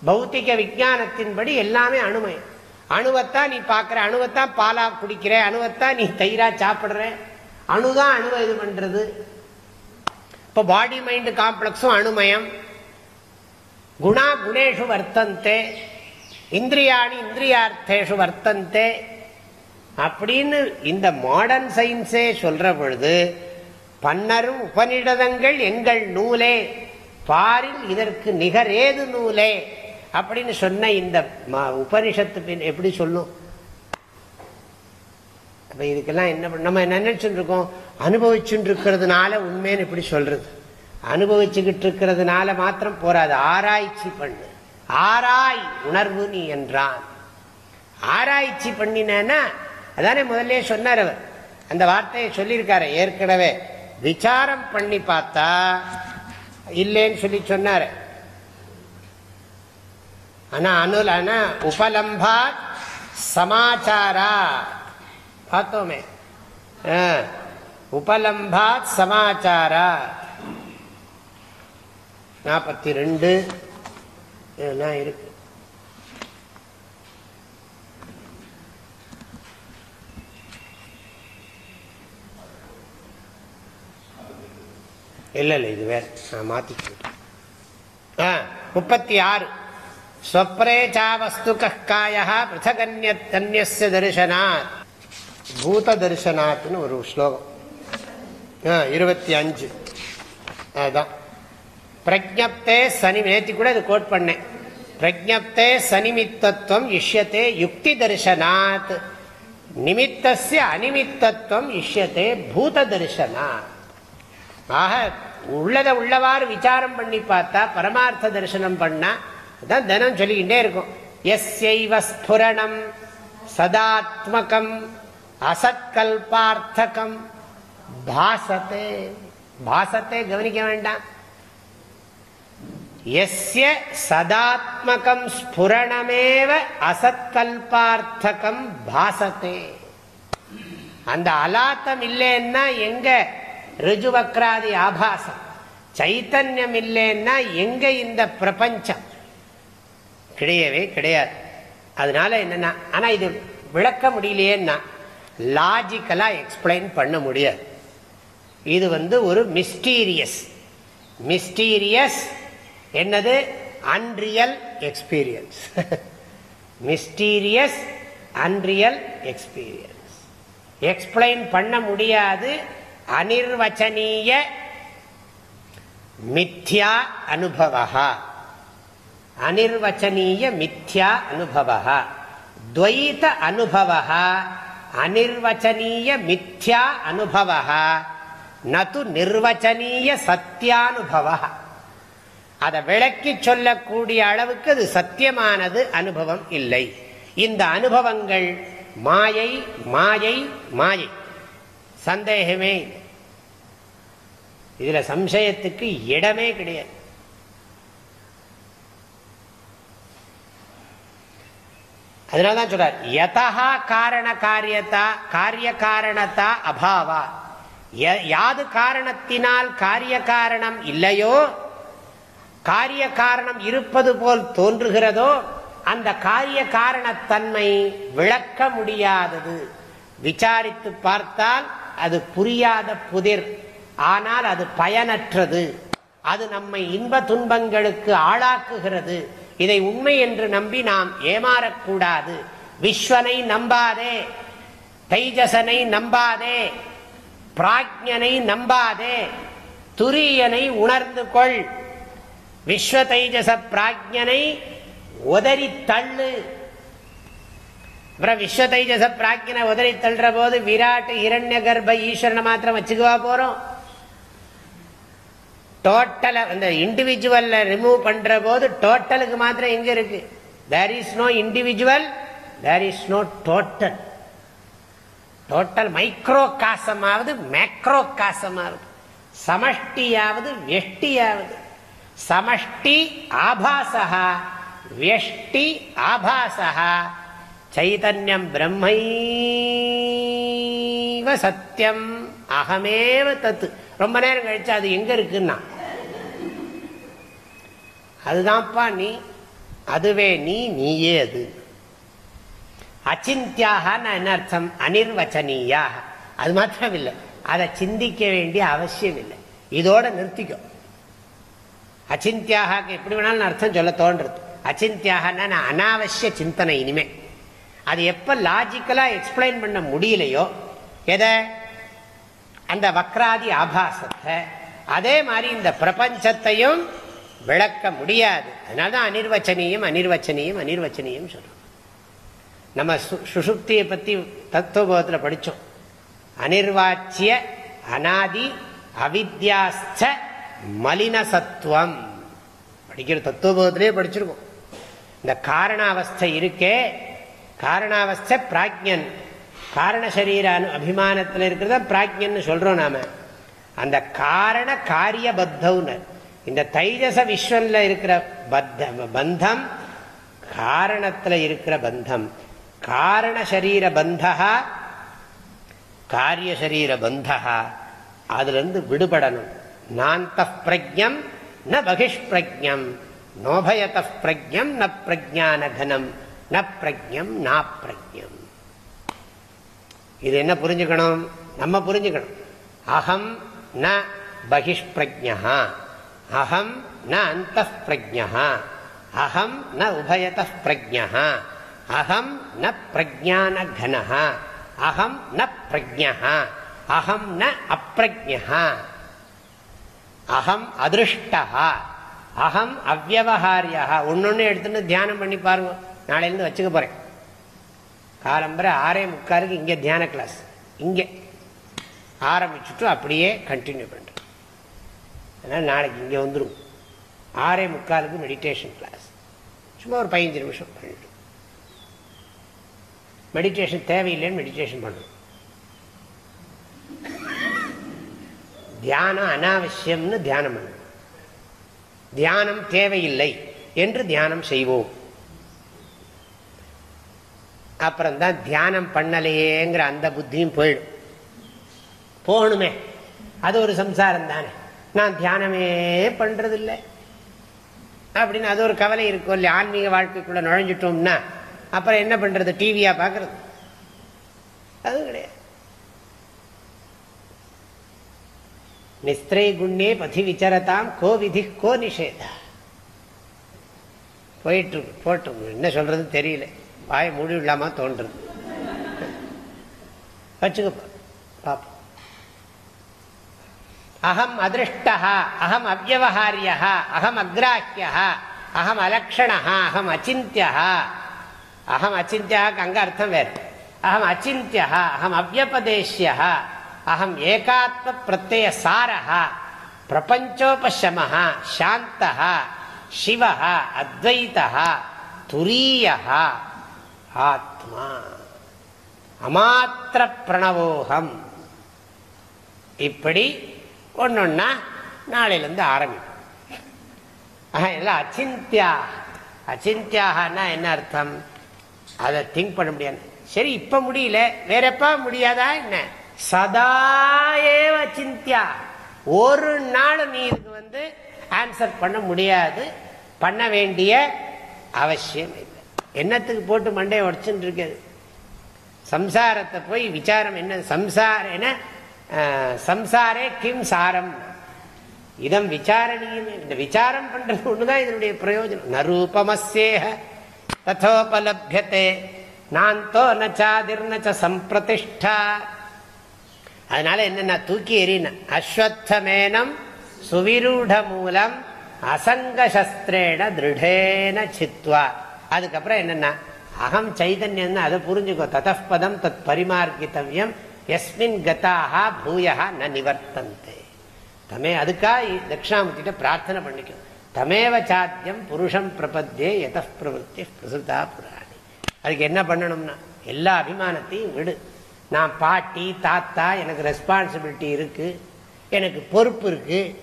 பௌத்திக விஜானத்தின்படி எல்லாமே அணுமயம். அணுவத்தான் நீ பார்க்குற அணுவத்தான் பாலா குடிக்கிற அணுவத்தான் நீ தயிரா சாப்பிடுற. அணுதான் அணுவை இது பண்றது. இப்போ பாடி மைண்டு காம்ப்ளெக்ஸும் அணுமயம். குணா குணேஷு வர்த்தந்தே. இந்திரியாணி இந்திரியார்த்தேஷு வர்த்தந்தே. அப்படின்னு இந்த மாடர்ன் சயின்ஸே சொல்ற பொழுது பன்னரும் உபநிடதங்கள் எங்கள் நூலே பாரில் இதற்கு நிகரேது நூலே அப்படின்னு சொன்ன இந்த உபனிஷத்து பின் எப்படி சொல்லும்? அப்ப இதுக்கெல்லாம் என்ன பண்ண நம்ம என்ன நினைச்சுட்டு இருக்கோம் அனுபவிச்சுட்டு இருக்கிறதுனால உண்மைன்னு எப்படி சொல்றது? அனுபவிச்சுக்கிட்டு இருக்கிறதுனால மாத்திரம் போறாது. ஆராய்ச்சி பண்ணு. ஆராய் உணர்வு நீ என்றான். ஆராய்ச்சி பண்ணினேன்னா அதானே முதல்ல சொன்னார் அவர். அந்த வார்த்தையை சொல்லியிருக்காரு. ஏற்கனவே விசாரம் பண்ணி பார்த்தா இல்லைன்னு சொல்லி சொன்னார். ஆனா அனுல் ஆனா உபலம்பா சமாச்சாரா? பார்த்தோமே. உபலம்பாத் சமாச்சாரா? நாற்பத்தி ரெண்டு இதெல்லாம் இருக்கு. இல்லை இல்லை இது வேற நான் மாற்றிக்கிட்டேன் முப்பத்தி ஆறு ஸ்வப்ரேச்சா வஸ்து காய பிருத்தகன்யத்தன்ய தரிசனாத் பூத தரிசனாத்னு ஒரு ஸ்லோகம் இருபத்தி அஞ்சு அதுதான் பிரஜப்தே சனி நேத்தி கூட இது கோட் பண்ணேன் பிரஜப்தே சனிமித்தத்துவம் இஷ்யத்தே யுக்தி தரிசனாத் நிமித்தசிய அனிமித்தத்துவம் இஷ்யத்தே பூத தரிசனாத் ஆக உள்ளதை உள்ளவாறு விசாரம் பண்ணி பார்த்தா பரமார்த்த தரிசனம் பண்ணா அதான் தினம் சொல்லிக்கிட்டே இருக்கும். எஸ்யைவ ஸ்புரணம் சதாத்மகம் அசத்கல்பார்த்தகம். பாசத்தே பாசத்தை கவனிக்க வேண்டாம். எஸ்ய சதாத்மகம் ஸ்புரணமேவ அசத்கல்பார்த்தகம் பாசத்தே. அந்த அலாத்தம் இல்லைன்னா எங்க ரிஜுவக்ராதி ஆபாசம். சைத்தன்யம் இல்லைன்னா எங்க இந்த பிரபஞ்சம்? கிடையவே கிடையாது. அதனால என்னன்னா ஆனா இது விளக்க முடியலையேன்னா லாஜிக்கலா எக்ஸ்பிளைன் பண்ண முடியாது. இது வந்து ஒரு மிஸ்டீரியஸ் மிஸ்டீரியஸ் என்னது? Unreal experience mysterious unreal experience explain பண்ண முடியாது அனிர்வச்சனீய மித்யா அனுபவா அனிர்வச்சனீய மித்யா அனுபவ துவைத அனுபவ அனிர்வச்சனீய மித்யா அனுபவ நது நிர்வச்சனீய சத்தியானுபவ அதை விளக்கி சொல்லக்கூடிய அளவுக்கு அது சத்தியமானது அனுபவம் இல்லை. இந்த அனுபவங்கள் மாயை மாயை மாயை. சந்தேகமே இதுல சம்சயத்துக்கு இடமே கிடையாது. அதனாலதான் சொல்றார் யதா காரண காரியத்தா காரிய காரணத்தா அபாவா யாது காரணத்தினால் காரிய காரணம் இல்லையோ காரிய காரணம் இருப்பது போல் தோன்றுகிறதோ அந்த காரிய காரணத்தன்மை விளக்க முடியாதது. விசாரித்து பார்த்தால் அது புரியாத புதிர். ஆனால் அது பயனற்றது. அது நம்மை இன்ப துன்பங்களுக்கு ஆளாக்குகிறது. இதை உண்மை என்று நம்பி நாம் ஏமாறக்கூடாது. விஸ்வனை நம்பாதே. தைஜசனை நம்பாதே. பிராஜ்யனை நம்பாதே. துரியனை உணர்ந்து கொள். விஸ்வ தைஜச பிராஜ்யனை உதறி தள்ளு. அப்புறம் விஸ்வ தைஜச பிராஜ்யனை உதறி தள்ளுற போது விராட் இரண்ய கர்ப்ப ஈஸ்வரனை மாத்திரம் வச்சுக்குவா போறோம்? டோட்டலை அந்த இண்டிவிஜுவல்ல ரிமூவ் பண்ற போது டோட்டலுக்கு மாத்திரம் எங்க இருக்கு? There is no individual there is no total total micro காசமாவது macro காசமாவது சமஷ்டியாவது வெஷ்டியாவது சமஷ்டி ஆபாசா வெஷ்டி ஆபாசா சைதன்யம் பிரம்மைவ சத்தியம் அகமேவ தத்து. ரொம்ப நேரம் கழிச்சு அது எங்க இருக்குன்னா? அதுதான்ப்பா நீ அதுவே நீ நீயே அது. அச்சிந்தியாக என்ன அர்த்தம்? அனிர்வச்சனீயாக. அது மாத்திரம் இல்லை அதை சிந்திக்க வேண்டிய அவசியம் இல்லை இதோட நிறுத்திக்கும் அச்சிந்தியாக எப்படி வேணாலும் அர்த்தம் சொல்ல தோன்றது. அச்சிந்தியாக அனாவசிய சிந்தனை இனிமே. அது எப்ப லாஜிக்கலா எக்ஸ்பிளைன் பண்ண முடியலையோ எதை? அந்த வக்ராதி ஆபாசத்தை. அதே மாதிரி இந்த பிரபஞ்சத்தையும் விளக்க முடியாது. அதனால்தான் அனிர்வச்சனியும் அனிர்வச்சனியும் அனிர்வச்சனியும் சொல்றோம். நம்ம சுசுப்தியை பத்தி தத்துவபோதத்தில் படித்தோம் அனிர்வாச்சிய அனாதி அவித்யாஸ்த மலினசத்துவம். படிக்கிற தத்துவபோதத்திலே படிச்சிருக்கோம். இந்த காரணாவஸ்தை இருக்கே காரணாவஸ்தை பிராக்ஞன் காரணசரீர அபிமானத்தில் இருக்கிறத பிராக்ஞன்னு சொல்றோம் நாம. அந்த காரண காரிய பத்தவுன்னு இந்த தைஜச விஸ்வன்ல இருக்கிற பந்தம் காரணத்தில் இருக்கிற பந்தம். காரண சரீர பந்தா காரிய சரீர பந்தா அதுலேருந்து விடுபடணும். நாந்த பிரஜம் ந பகிஷ்பிரஜம் நோபயத்த பிரஜம் ந பிரஜானகனம் ந பிரஜம் நா பிரஜம் இது என்ன புரிஞ்சுக்கணும்? நம்ம புரிஞ்சுக்கணும். அகம் ந பகிஷ்பிரஜா அகம் ந அந்த பிரஜா அகம் ந உபயத பிரஜா அகம் ந பிரஜான கன அகம் ந பிரஜா அகம் ந அப்பிரஜா அகம் அதிருஷ்டா அகம் அவ்வகாரியா ஒன்னொன்னு எடுத்துன்னு தியானம் பண்ணி பாருங்க. நாளையிலேருந்து வச்சுக்க போகிறேன் காலம்பரை ஆறே முக்காருக்கு இங்கே தியான கிளாஸ் இங்கே. ஆரம்பிச்சுட்டு அப்படியே கண்டினியூ பண்ணுறேன் அதனால் நாளைக்கு இங்கே வந்துடும் ஆறே முக்காலுக்கு மெடிடேஷன் கிளாஸ் சும்மா ஒரு பதினஞ்சு நிமிஷம் பண்ணிவிடும் மெடிடேஷன் தேவையில்லைன்னு மெடிடேஷன் பண்ணணும் தியானம் அனாவசியம்னு தியானம் பண்ணணும் தியானம் தேவையில்லை என்று தியானம் செய்வோம். அப்புறம் தான் தியானம் பண்ணலையேங்கிற அந்த புத்தியும் போயிடும். போகணுமே. அது ஒரு சம்சாரம் தானே. நான் தியானமே பண்றதில்லை. அப்படின்னு அது ஒரு கவலை இருக்கும் இல்லையா? ஆன்மீக வாழ்க்கைக்குள்ள நுழைஞ்சிட்டோம்னா அப்புறம் என்ன பண்றது? டிவியா பாக்குறது அதுவும் கிடையாது. நிஸ்திரை குண்ணே பதி விசாரத்தாம் கோ விதி கோ நிஷேதா. போயிட்டு போட்டு என்ன சொல்றதுன்னு தெரியல. வாய் மூடி விடலாமா தோன்றுறது வச்சுக்க பாப்போம். அகம் அதிருஷ்டா அகம் அவ்வகாரியா அகம் அக்ராஹியா அகம் அலக்ஷணா அகம் அச்சிந்தியா அகம் அச்சிந்தியாக்கு அங்கே அர்த்தம் வேறு. அகம் அச்சிந்தியா அகம் அவ்வபதேசிய அகம் ஏகாத்ம பிரத்ய சாரா பிரபஞ்சோபசம சாந்த சிவ அத்வைத்த துரிய ஆத்மா. அமாத்திர பிரணவோகம். இப்படி ஒன்னொன்னா நாளையிலேருந்து ஆரம்பிக்கும் எல்லாம் அச்சிந்தியா. அச்சிந்தியாகனா என்ன அர்த்தம்? அதை திங்க் பண்ண முடியாது. சரி இப்ப முடியல. வேற முடியாதா என்ன? சதாயேவ சிந்தியா. ஒரு நாள் நீ இதுக்கு வந்து ஆன்சர் பண்ண முடியாது. பண்ண வேண்டிய அவசியம் இல்லை. என்னத்துக்கு போட்டு மண்டையை உடச்சுன்னு இருக்குது சம்சாரத்தை போய் விசாரம் என்ன? சம்சார என்ன? சம்சாரே கிம் சாரம். இதம் விசாரணியம் இந்த விசாரம் பண்றது ஒண்ணுதான் இதனுடைய பிரயோஜனம். நரூபமசேக ததோபலபியத்தே நான்தோ நச்சாதிர் நச்ச சம்பிரதிஷ்டா. அதனால என்னென்ன தூக்கி எறின. அஸ்வத்தமேனம் சுவிரூட மூலம் அசங்கசஸ்திரேண திருடேன சித்வா. அதுக்கப்புறம் என்னன்னா அகம் சைதன்யம்னு அதை புரிஞ்சுக்கோ. ததப்பதம் தத் பரிமார்க்கித்தவியம் எஸ்மின் கதாகா பூயா ந நிவர்த்தந்தே. தமே அதுக்காக தட்சிணாமூர்த்திட்ட பிரார்த்தனை பண்ணிக்கும். தமேவ சாத்தியம் புருஷம் பிரபத்தியே எத பிரவருத்தி பிரசுதா புராணி. அதுக்கு என்ன பண்ணணும்னா எல்லா அபிமானத்தையும் விடு. நான் பாட்டி தாத்தா எனக்கு ரெஸ்பான்சிபிலிட்டி இருக்குது எனக்கு பொறுப்பு இருக்குது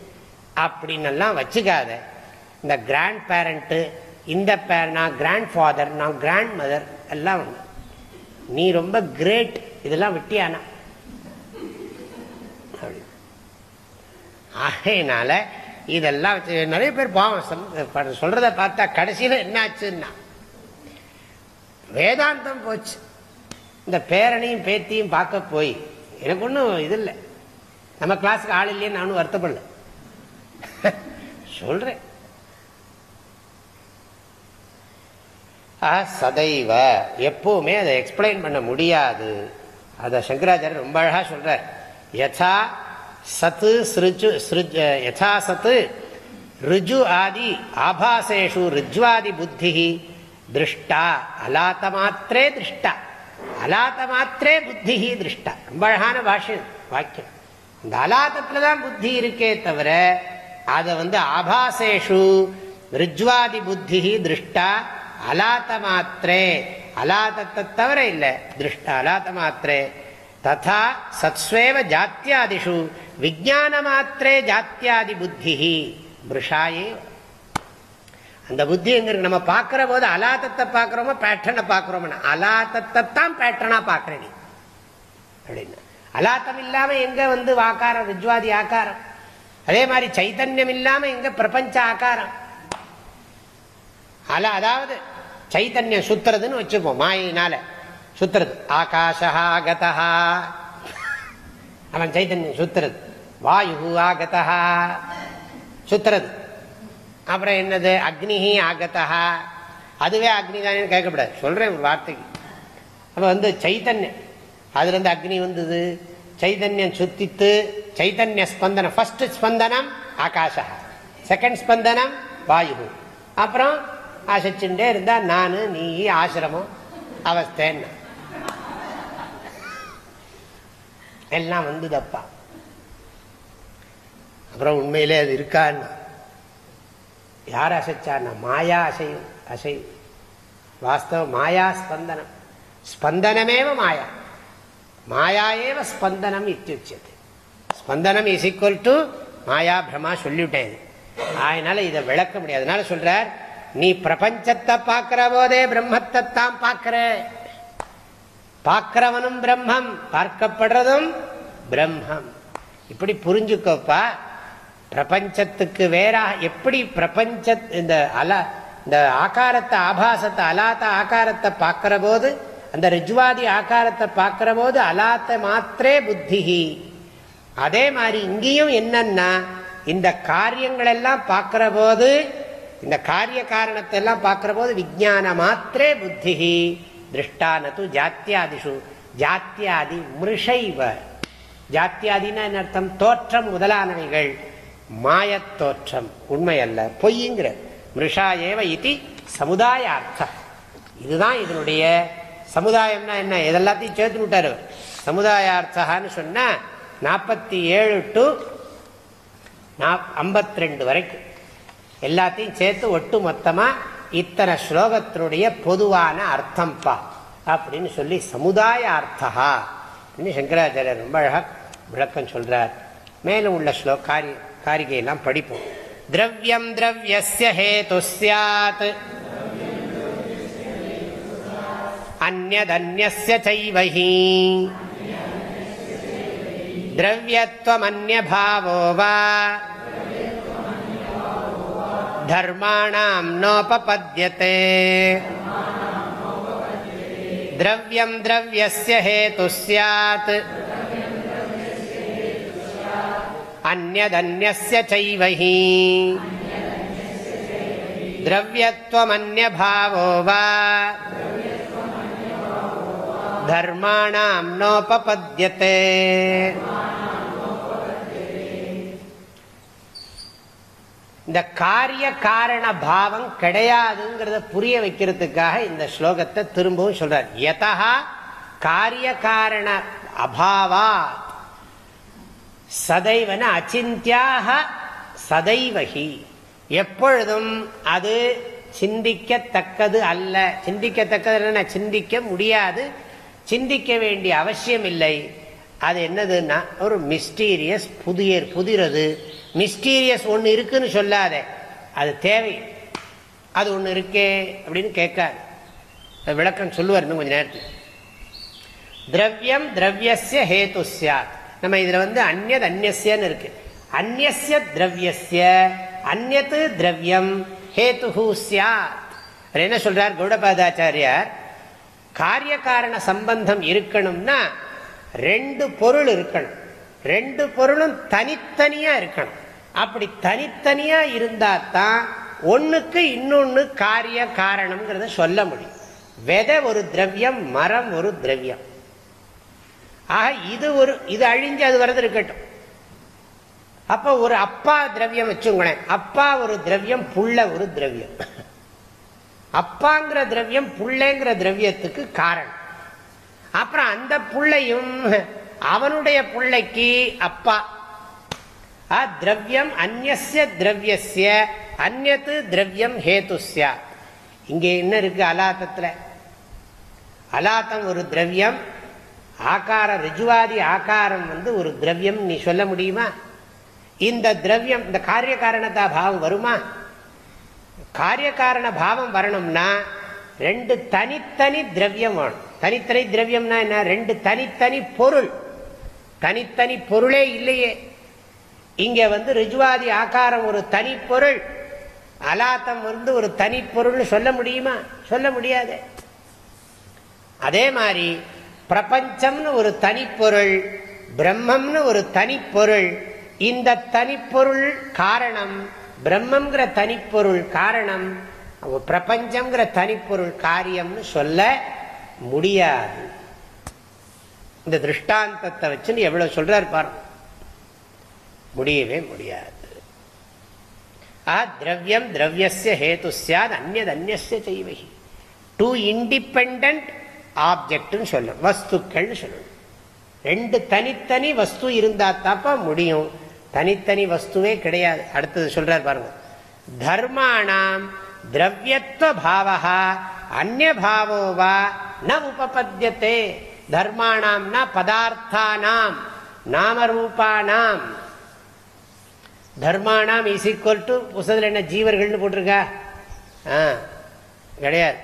அப்படின்னெல்லாம் வச்சுக்காத. இந்த கிராண்ட் பேரண்ட்டு இந்த நான் கிராண்ட் ஃபாதர் நான் கிராண்ட் மதர் எல்லாம் நீ ரொம்ப கிரேட் இதெல்லாம் விட்டியானா? ஆகையினால இதெல்லாம் நிறைய பேர் பாவம் சொல்றத பார்த்தா கடைசியில் என்னாச்சுன்னா வேதாந்தம் போச்சு. இந்த பேரனையும் பேத்தியும் பார்க்க போய் எனக்கு ஒன்றும் இது இல்லை. நம்ம கிளாஸுக்கு ஆள் இல்லையே நானும் வருத்தப்படல. சொல்றேன். சதைவ. எப்பவுமே அதை எக்ஸ்பிளைன் பண்ண முடியாது. அதை சங்கராச்சாரியர் ரொம்ப அழகாக சொல்கிறார் யதா சத்து சிருஜு யதா சத்து ரிஜு ஆதி ஆபாசேஷு ரிஜ்வாதி புத்தி திருஷ்டா. அலாத்த மாத்திரே திருஷ்டா. அலாத்த மாத்திரே புத்தி திருஷ்டா. ரொம்ப அழகான பாஷை வாக்கியம். இந்த அலாத்தத்தில் தான் புத்தி இருக்கே தவிர அதை வந்து ஆபாசேஷு ரிஜ்வாதி புத்தி திருஷ்டா அலாத்த மாத்திரே அலாத்தத்தை தவிர இல்லை. திருஷ்ட அலாத்த மாத்திரே ததா சத்ஸ்வேவ ஜாத்தியாதிஷு. விஜான மாத்திரே ஜாத்தியாதி புத்தி மிருஷாயே. அந்த புத்தி எங்க இருக்கு நம்ம பார்க்கிற போது அலாத்தத்தை பார்க்கிறோமோ பேட்டர்னை பார்க்கிறோமோ? அலாத்தத்தை தான் பேட்டர்னா பார்க்கிறேன் நீ. அப்படின்னு. அலாத்தம் இல்லாம எங்க வந்து ஆக்காரம் ரிஜ்வாதி ஆக்காரம்? அதே மாதிரி சைத்தன்யம் இல்லாம எங்க பிரபஞ்ச ஆக்காரம்? அல அதாவது சைத்தன்யம் சுத்துறதுன்னு வச்சுப்போம் மாயினால சுத்துறது. ஆகாஷா கதா அவன் சைத்தன்யம் சுத்துறது. வாயு ஆகதா சுத்துறது. அப்புறம் என்னது? அக்னி ஆகதா அதுவே அக்னி தானே கேட்கக்கூடாது சொல்றேன் ஒரு வார்த்தைக்கு. அப்போ வந்து சைத்தன்யம். அதுலேருந்து அக்னி வந்தது. சைதன்யம் சுத்தித்து சைதன்ய ஸ்பந்தனம். ஃபர்ஸ்ட் ஸ்பந்தனம் ஆகாஷா செகண்ட் ஸ்பந்தனம் வாயு அப்புறம் ஆசைச்சுட்டே இருந்தா நானு நீ ஆசிரமம் அவஸ்தேன்னு எல்லாம் வந்ததப்பா. அப்புறம் உண்மையிலே அது இருக்கான்னு? யார் அசைச்சான்னா மாயா அசையும் அசை வாஸ்தவ மாயா ஸ்பந்தனம். ஸ்பந்தனமேவ மாயா? மாயா ஏவ ஸ்பந்தனம் இத்தியுச்சது ஸ்பந்தனம் இஸ் ஈக்குவல் டு மாயா பிரமா சொல்லிவிட்டேன். அதனால இதை விளக்க முடியாது. அதனால சொல்றார் நீ பிரபஞ்சத்தை பார்க்கிற போதே பிரம்மத்தை தான் பார்க்கிற. பார்க்கிறவனும் பிரம்மம் பார்க்கப்படுறதும் பிரம்மம். இப்படி புரிஞ்சுக்கோப்பா. பிரபஞ்சத்துக்கு வேற எப்படி பிரபஞ்ச இந்த அல இந்த ஆகாரத்தை ஆபாசத்தை அலாத்த ஆகாரத்தை பார்க்கிற போது அந்த ரிஜ்வாதி ஆகாரத்தை பார்க்கிற போது அலாத்த மாத்திரே புத்தி. அதே மாதிரி இங்கேயும் என்னன்னா இந்த காரியங்கள் எல்லாம் பார்க்கிற போது இந்த காரிய காரணத்தை எல்லாம் பார்க்கிற போது விஜான மாத்திரே புத்தி திருஷ்டானது ஜாத்தியாதிஷு. ஜாத்தியாதி மிருஷைவ. ஜாத்தியாதினா என்ன அர்த்தம்? தோற்றம் முதலானவைகள். மாயத்தோற்றம் உண்மை அல்ல பொய்ங்கிற. மிருஷா ஏவ இது சமுதாயார்த்தம் இதுதான் இதனுடைய சமுதாயம்னா என்ன? இதெல்லாத்தையும் சேர்த்து விட்டாரு. சமுதாயார்த்தகான்னு சொன்னால் நாற்பத்தி ஏழு டு ஐம்பத்தி ரெண்டு வரைக்கும். எல்லாத்தையும் சேர்த்து ஒட்டு மொத்தமாக இத்தனை ஸ்லோகத்தினுடைய பொதுவான அர்த்தம்பா அப்படின்னு சொல்லி சமுதாய அர்த்தா அப்படின்னு சங்கராச்சாரியர் ரொம்ப அழகாக விளக்கம் சொல்கிறார் மேலே உள்ள ஸ்லோ காரி காரிகையெல்லாம் படிப்போம். திரவியம் திரவியசிய ஹேது சாத் அந்நதன்யைவஹி திரவியத்துவமன்யபாவோ வா धर्माणां नोपपद्यते द्रव्यं द्रव्यस्य हेतुः स्यात् अन्यदन्यस्य चैव हि द्रव्यत्वमन्यभावो वा धर्माणां नोपपद्यते இந்த காரிய காரண பாவம் கிடையாதுங்கிறத புரிய வைக்கிறதுக்காக இந்த ஸ்லோகத்தை திரும்பவும் சொல்றார். யதா காரிய காரண அபாவா சதைவன அச்சிந்தியாக சதைவகி எப்பொழுதும் அது சிந்திக்கத்தக்கது அல்ல. சிந்திக்கத்தக்கது சிந்திக்க முடியாது. சிந்திக்க வேண்டிய அவசியம் இல்லை. அது என்னதுன்னா ஒரு மிஸ்டீரியஸ் புதிய புதிரது. மிஸ்டீரியஸ் ஒன்று இருக்குன்னு சொல்லாத. அது தேவை. அது ஒன்று இருக்கே அப்படின்னு கேட்காது. விளக்கம் சொல்லுவார் இன்னும் கொஞ்சம் நேரத்தில். திரவியம் திரவியசிய ஹேத்து சாத் நம்ம இதில் வந்து அந்நத் அந்நியன்னு இருக்கு. அந்நிய திரவியசிய அந்நத்து திரவியம் ஹேத்து சாத் என்ன சொல்றார் கௌடபாதாச்சாரியார்? காரிய காரண சம்பந்தம் இருக்கணும்னா ரெண்டு பொருள் இருக்கணும். ரெண்டு பொருளும் தனித்தனியா இருக்கணும். அப்படி தனித்தனியா இருந்தா தான் ஒண்ணுக்கு இன்னொன்னு காரிய காரணம்ங்கிறத சொல்ல முடியும். விதை ஒரு திரவியம் மரம் ஒரு திரவியம். ஆக இது ஒரு இது அழிஞ்சு அது வரது இருக்கட்டும். அப்ப ஒரு அப்பா திரவியம் வச்சுங்களேன். அப்பா ஒரு திரவியம் புள்ள ஒரு திரவியம். அப்பாங்கிற திரவியம் புள்ளைங்கிற திரவியத்துக்கு காரணம். அப்புறம் அந்த பிள்ளையும் அவனுடைய பிள்ளைக்கு அப்பா. திரவியம் அந்நிய திரவியசிய அந்நத்து திரவியம் ஹேதுஸ்யா. இங்கே என்ன இருக்கு அலாத்தத்தில்? அலாத்தம் ஒரு திரவியம் ஆகார ரிஜுவாதி ஆகாரம் வந்து ஒரு திரவியம் நீ சொல்ல முடியுமா? இந்த திரவியம் இந்த காரிய காரணத்தா பாவம் வருமா? காரிய காரண பாவம் வரணும்னா ரெண்டு தனித்தனி திரவியம் வேணும் தனித்தனி திரவியம்னா என்ன? ரெண்டு தனித்தனி பொருள். தனித்தனி பொருளே இல்லையே. இங்க வந்து ரிஜுவாதி ஆகாரம் ஒரு தனி பொருள். அலாத்தம் வந்து ஒரு தனி பொருள் சொல்ல முடியுமா? சொல்ல முடியாது. அதே மாதிரி பிரபஞ்சம்னு ஒரு தனிப்பொருள் பிரம்மம்னு ஒரு தனிப்பொருள் இந்த தனிப்பொருள் காரணம் பிரம்மங்கிற தனிப்பொருள் காரணம் பிரபஞ்சம்ங்கிற தனிப்பொருள் காரியம்னு சொல்ல முடியாது. இந்த திருஷ்டாந்தத்தை வச்சுன்னு எவ்வளவு சொல்றாரு பாரு. முடியவே முடியாது. ஆ திரவியம் திரவியசிய ஹேத்து சாத் அந்நது அந்நிய செய்வகி டூ இண்டிபெண்ட் ஆப்ஜெக்ட்னு சொல்லணும் வஸ்துக்கள்னு சொல்லணும் ரெண்டு தனித்தனி வஸ்து இருந்தா தாப்பா முடியும். தனித்தனி வஸ்துவே கிடையாது. அடுத்தது சொல்றார் பாருங்க. தர்மாணாம் திரவியத்துவ பாவா அந்நிய வா ந உபபத்தியத்தே தர்மாணாம்னா பதார்த்தானாம் நாமரூபானாம். தர்மானாம் இஸ் ஈக்குவல் டு புசதில் என்ன ஜீவர்கள்னு போட்டிருக்கா? ஆ கிடையாது.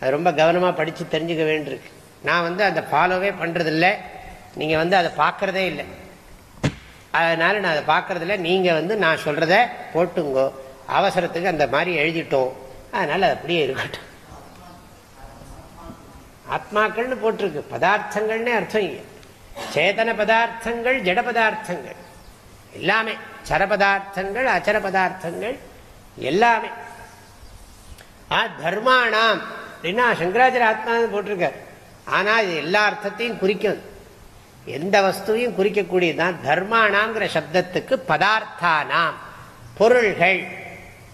அது ரொம்ப கவனமாக படித்து தெரிஞ்சுக்க வேண்டியிருக்கு. நான் வந்து அந்த ஃபாலோவே பண்ணுறதில்ல நீங்கள் வந்து அதை பார்க்குறதே இல்லை. அதனால் நான் அதை பார்க்குறதில்ல. நீங்கள் வந்து நான் சொல்கிறத போட்டுங்கோ. அவசரத்துக்கு அந்த மாதிரி எழுதிட்டோம். அதனால் அது அப்படியே இருக்கட்டும். ஆத்மாக்கள்னு போட்டிருக்கு. பதார்த்தங்கள்னே அர்த்தம் இங்கே. சேதன பதார்த்தங்கள் ஜட பதார்த்தங்கள். எல்லாமே. சரபதார்த்தங்கள் அச்சர பதார்த்தங்கள் எல்லாமே. தர்மானாம். அப்படின்னா சங்கராச்சாரிய ஆத்மா போட்டிருக்கார். ஆனால் இது எல்லா அர்த்தத்தையும் குறிக்கும். எந்த வஸ்துவையும் குறிக்கக்கூடியதுதான் தர்மானாங்கிற சப்தத்துக்கு பதார்த்தானாம். பொருள்கள்.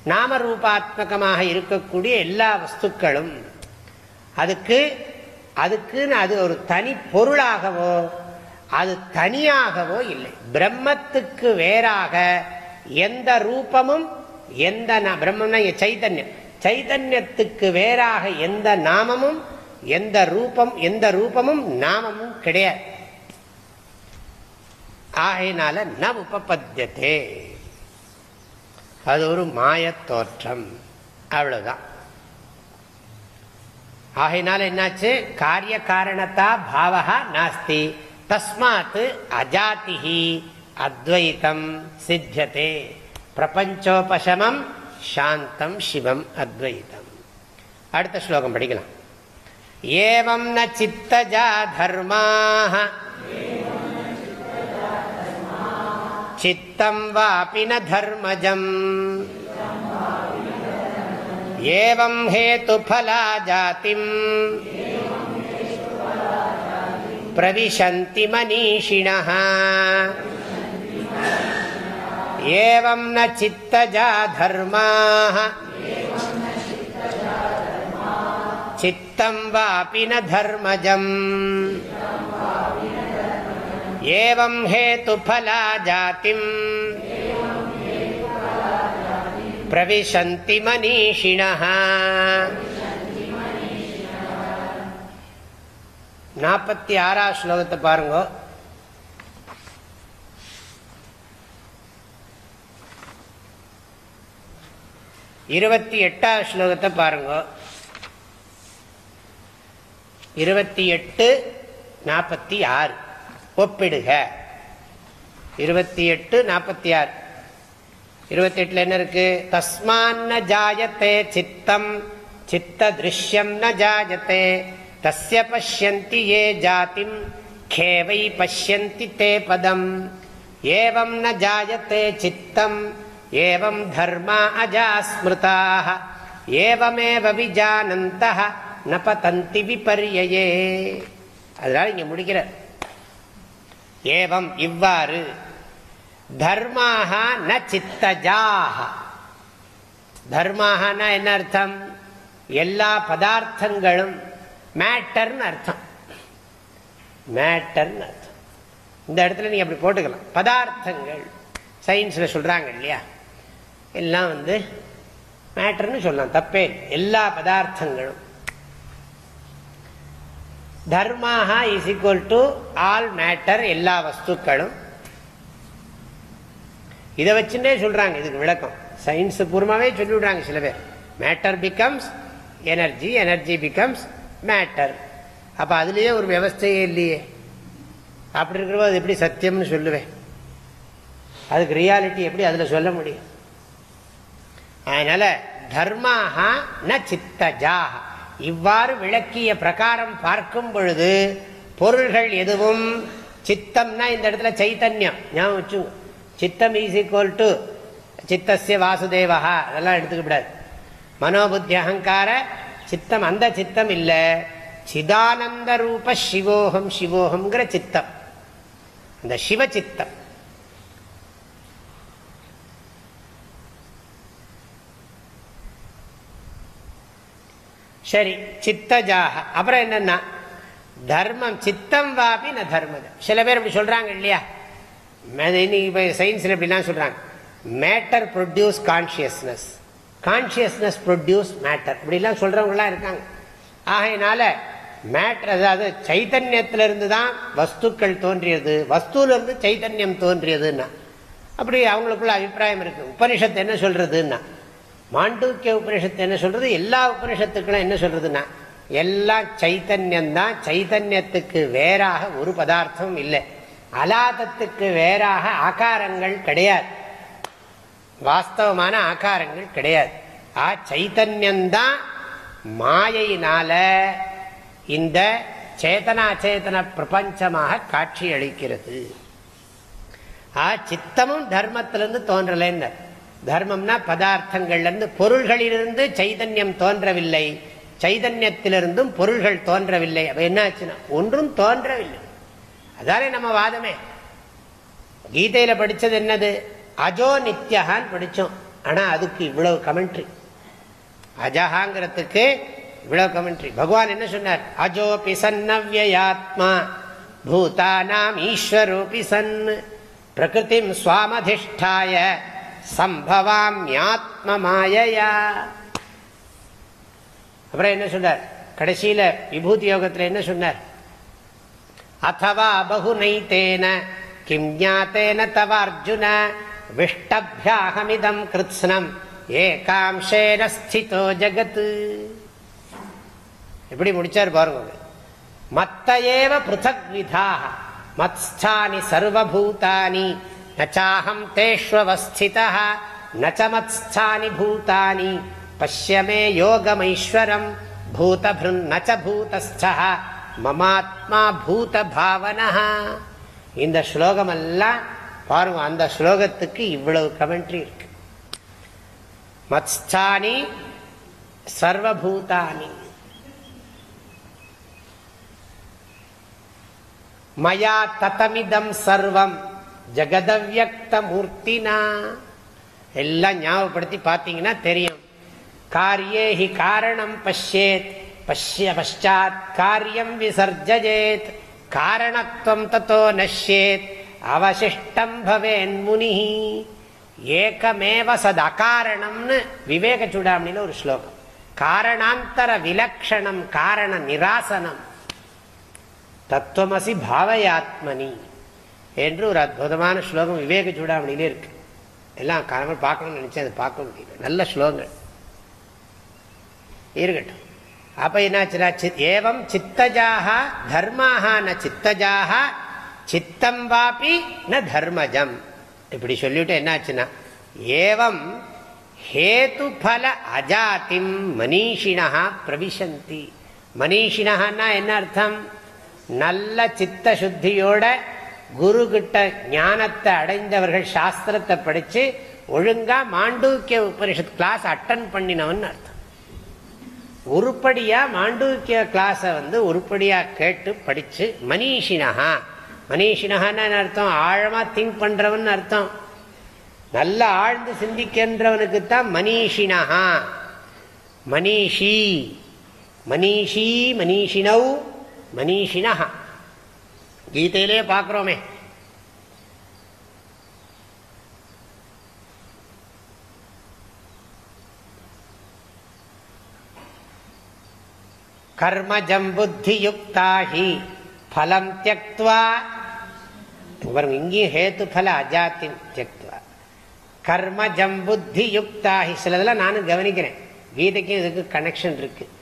நாமரூபாத்மகமாக இருக்கக்கூடிய எல்லா வஸ்துக்களும் அதுக்கு அதுக்குன்னு அது ஒரு தனி பொருளாகவோ அது தனியாகவோ இல்லை. பிரம்மத்துக்கு வேறாக எந்த ரூபமும் எந்த பிரம்மம்னா சைதன்யம். சைதன்யத்துக்கு வேறாக எந்த நாமமும் எந்த ரூபம் எந்த ரூபமும் நாமமும் கிடையாது. ஆகையினால ந உபபத்தியத்தே அது ஒரு மாயத்தோற்றம் அவ்வளவுதான். ஆகையினால என்னாச்சு? காரிய காரணத்தா பாவகா நாஸ்தி. தஸ்மாத் அஜாத்திஹி அத்வைத்தம் சித்தியதே. பிரபஞ்சோபசமம் சாந்தம் சிவம் அத்வைத்தம் அடுத்த ஸ்லோகம் படிக்கலாம். ஏவம் ந சித்தஜா தர்மாக சித்தம் வாபி ந தர்மஜம் ஏவம் ஹேதுஃபலா ஜாதிம் प्रविशन्ति मनीषिणः एवं न चित्तजा धर्माः चित्तं वापि न धर्मजम् एवं हेतुफला जातिम् प्रविशन्ति मनीषिणः நாற்பத்தி ஆறாம் ஸ்லோகத்தை பாருங்க இருபத்தி எட்டாம் ஸ்லோகத்தை பாருங்க இருபத்தி எட்டு நாற்பத்தி ஆறு ஒப்பிடுக. இருபத்தி எட்டு நாற்பத்தி ஆறு இருபத்தி எட்டுல என்ன இருக்கு? தஸ்மான் ஜாயத்தே சித்தம் சித்த திருஷ்யம் ந ஜாயத்தே. தஸ்ய பசியந்தி ஏ ஜாத்திம் கேவை பசியந்தி தே பதம். ஏவம் ந ஜாயத்தே சித்தம் ஏவம் தர்மா அஜாஸ்மிருதாக ஏவமேவ விஜானந்த ந பதந்தி விபர்யே அதனால இங்க முடிக்கிறார் ஏவம் இவ்வாறு. தர்மாக ந சித்தஜாக தர்மாகனா என்ன அர்த்தம்? எல்லா பதார்த்தங்களும் மேட்டர்னு அர்த்தம். மேட்டர்னு அர்த்தம். இந்த இடத்துல நீங்க அப்படி போட்டுக்கலாம். பதார்த்தங்கள் சயின்ஸில் சொல்கிறாங்க இல்லையா? எல்லாம் வந்து மேட்டர்னு சொல்லலாம். தப்பே எல்லா பதார்த்தங்களும். தர்மாக is equal to all matter எல்லா வஸ்துக்களும். இதை வச்சுட்டே சொல்றாங்க இதுக்கு விளக்கம். சயின்ஸ் பூர்வமாகவே சொல்லிவிடுறாங்க சில பேர். Matter becomes energy energy becomes matter அப்போ அதுலேயே ஒரு வியவஸ்தையே இல்லையே. அப்படி இருக்கிறப்போ அது எப்படி சத்தியம்னு சொல்லுவேன். அதுக்கு ரியாலிட்டி எப்படி அதில் சொல்ல முடியும்? அதனால தர்மாக ந சித்தஜாக இவ்வாறு விளக்கிய பிரகாரம் பார்க்கும் பொழுது பொருள்கள் எதுவும் சித்தம்னா இந்த இடத்துல சைத்தன்யம். ஞாபகம் வச்சு சித்தம் ஈஸ் ஈக்குவல் டு சித்தசிய வாசுதேவஹா அதெல்லாம் எடுத்துக்கப்படாது மனோபுத்தி அகங்கார சித்தம் அந்த சித்தம் இல்லை. சிதானந்த ரூப சிவோகம் சிவோகம்ங்கிற சித்தம். அந்த சிவ சித்தம். சரி சித்தஜாக. அப்புறம் என்னன்னா தர்மம் சித்தம் வாபி ந தர்மத சில பேர் இப்படி சொல்றாங்க இல்லையா? இன்னைக்கு சயின்ஸ்ல எப்படிலாம் சொல்றாங்க. Matter produce consciousness consciousness produce matter இப்படிலாம் சொல்றவங்களாம் இருக்காங்க. ஆகையினால மேட்டர் அதாவது சைத்தன்யத்திலிருந்து தான் வஸ்துக்கள் தோன்றியது. வஸ்துலேருந்து சைத்தன்யம் தோன்றியதுன்னா அப்படி அவங்களுக்குள்ள அபிப்பிராயம் இருக்கு. உபனிஷத்து என்ன சொல்றதுன்னா மாண்டூக்கிய உபனிஷத்து என்ன சொல்றது? எல்லா உபனிஷத்துக்களும் என்ன சொல்றதுன்னா எல்லாம் சைத்தன்யம் தான் சைத்தன்யத்துக்கு வேறாக ஒரு பதார்த்தம் இல்லை. அலாதத்துக்கு வேறாக ஆகாரங்கள் கிடையாது. வாஸ்தவமான ஆகாரங்கள் கிடையாது. ஆ சைத்தன்யம்தான் மாயையினால இந்த சேதனா சேதன பிரபஞ்சமாக காட்சி அளிக்கிறது ஆ சித்தமும் தர்மத்திலிருந்து தோன்றலைன்னு தர்மம்னா பதார்த்தங்கள்லேருந்து பொருள்களிலிருந்து சைதன்யம் தோன்றவில்லை. சைதன்யத்திலிருந்தும் பொருள்கள் தோன்றவில்லை. அப்ப என்னாச்சுன்னா ஒன்றும் தோன்றவில்லை. அதானே நம்ம வாதமே. கீதையில படித்தது என்னது? அஜோ நித்யகான்னு படித்தோம் ஆனால் அதுக்கு இவ்வளவு கமெண்ட்ரி அஜஹாங்கிறதுக்கு இவ்வளவு கமெண்ட்ரி பகவான் என்ன சொன்னார்? அஜோ சன்னவ்யாத்மா பூதானாம் ஈஸ்வரோபி சன். பிரகிருதிம் சுவாமதிஷ்டாய. சம்பவாமியாத்ம மாயையா அப்புறம் என்ன சொன்னார்? கடைசியில விபூதி யோகத்தில் என்ன சொன்னார்? அத்தவா பகுனைத்தேன கிம் ஜாத்தேன தவ அர்ஜுன விஷ்டபியாகமிதம் கிருத்ஸ்னம் ஏகாம்சேன ஸ்திதோ ஜகத்து எப்படி முடிச்சார் பாருங்க. மத்த ஏவ பிருத்தக் விதாக மத்ஸ்தானி சர்வபூதானி நாஹம் தேஷ்வஸ்தித நச்சமத்ஸ்தானி பூதானி பசியமே யோகமைஸ்வரம் பூதபிருன் பூதஸ்தா மமாத்மா பூத பாவனா இந்த ஸ்லோகம் எல்லாம் பாருங்க அந்த ஸ்லோகத்துக்கு இவ்வளவு கமெண்ட்ரி இருக்கு. மத்ஸ்தானி சர்வபூதானி. மயா தத்தமிதம் சர்வம். ஜெகதவியக்த மூர்த்தினா எல்லாம் ஞாபகப்படுத்தி பார்த்தீங்கன்னா தெரியும். காரியே ஹி காரணம் பஷ்யேத். பஷ்ய பஷாத் காரியம் விசர்ஜேத் காரணத்துவம் தத்தோ நஷ்யேத். அவசிஷ்டம் பவேன் முனி. ஏகமேவ சத் அகாரணம்னு விவேக சூடாமணியில் ஒரு ஸ்லோகம். காரணாந்தர விலக்ஷணம் காரண நிராசனம். தத்துவமசி பாவயாத்மனி. என்று ஒரு அற்புதமான ஸ்லோகம் விவேக சூடாமணியிலே இருக்கு. எல்லாம் காலங்கள் பார்க்கணும்னு நினைச்சேன் அதை பார்க்க முடியல. நல்ல ஸ்லோகங்கள். இருக்கட்டும். அப்ப என்னாச்சுன்னா ஏவம் சித்தஜாக தர்மாக ந சித்தஜாக சித்தம் வாபி ந தர்மஜம். இப்படி சொல்லிவிட்டு என்னாச்சுன்னா ஏவம் ஹேது பல அஜாத்திம் மனிஷினா பிரவிசந்தி. மனிஷினா என்ன அர்த்தம்? நல்ல சித்த சுத்தியோட குரு கிட்ட ஞானத்தை அடைந்தவர்கள் சாஸ்திரத்தை படிச்சு ஒழுங்கா மாண்டூக்கிய உபனிஷத் கிளாஸ் அட்டன் பண்ணினவன் அர்த்தம். உருப்படியா மாண்டூக்கிய கிளாஸை வந்து உருப்படியா கேட்டு படிச்சு மனிஷினஹா. மனிஷினஹான்னு அர்த்தம்? ஆழமா திங்க் பண்றவன் அர்த்தம். நல்ல ஆழ்ந்து சிந்திக்கின்றவனுக்கு தான் மனிஷினஹா. மனிஷி. மனிஷி மனிஷினவ் மனிஷினஹா. கீதையிலே பார்க்குறோமே. கர்மஜம் புத்தியுக்தாகி பலம் தியக்துவா. பாருங்க இங்கே ஹேத்து பல அஜாத்தி தியக்துவா. கர்மஜம் புத்தியுக்தாகி சிலதெல்லாம் நானும் கவனிக்கிறேன். கீதைக்கும் இதுக்கு கனெக்ஷன் இருக்குது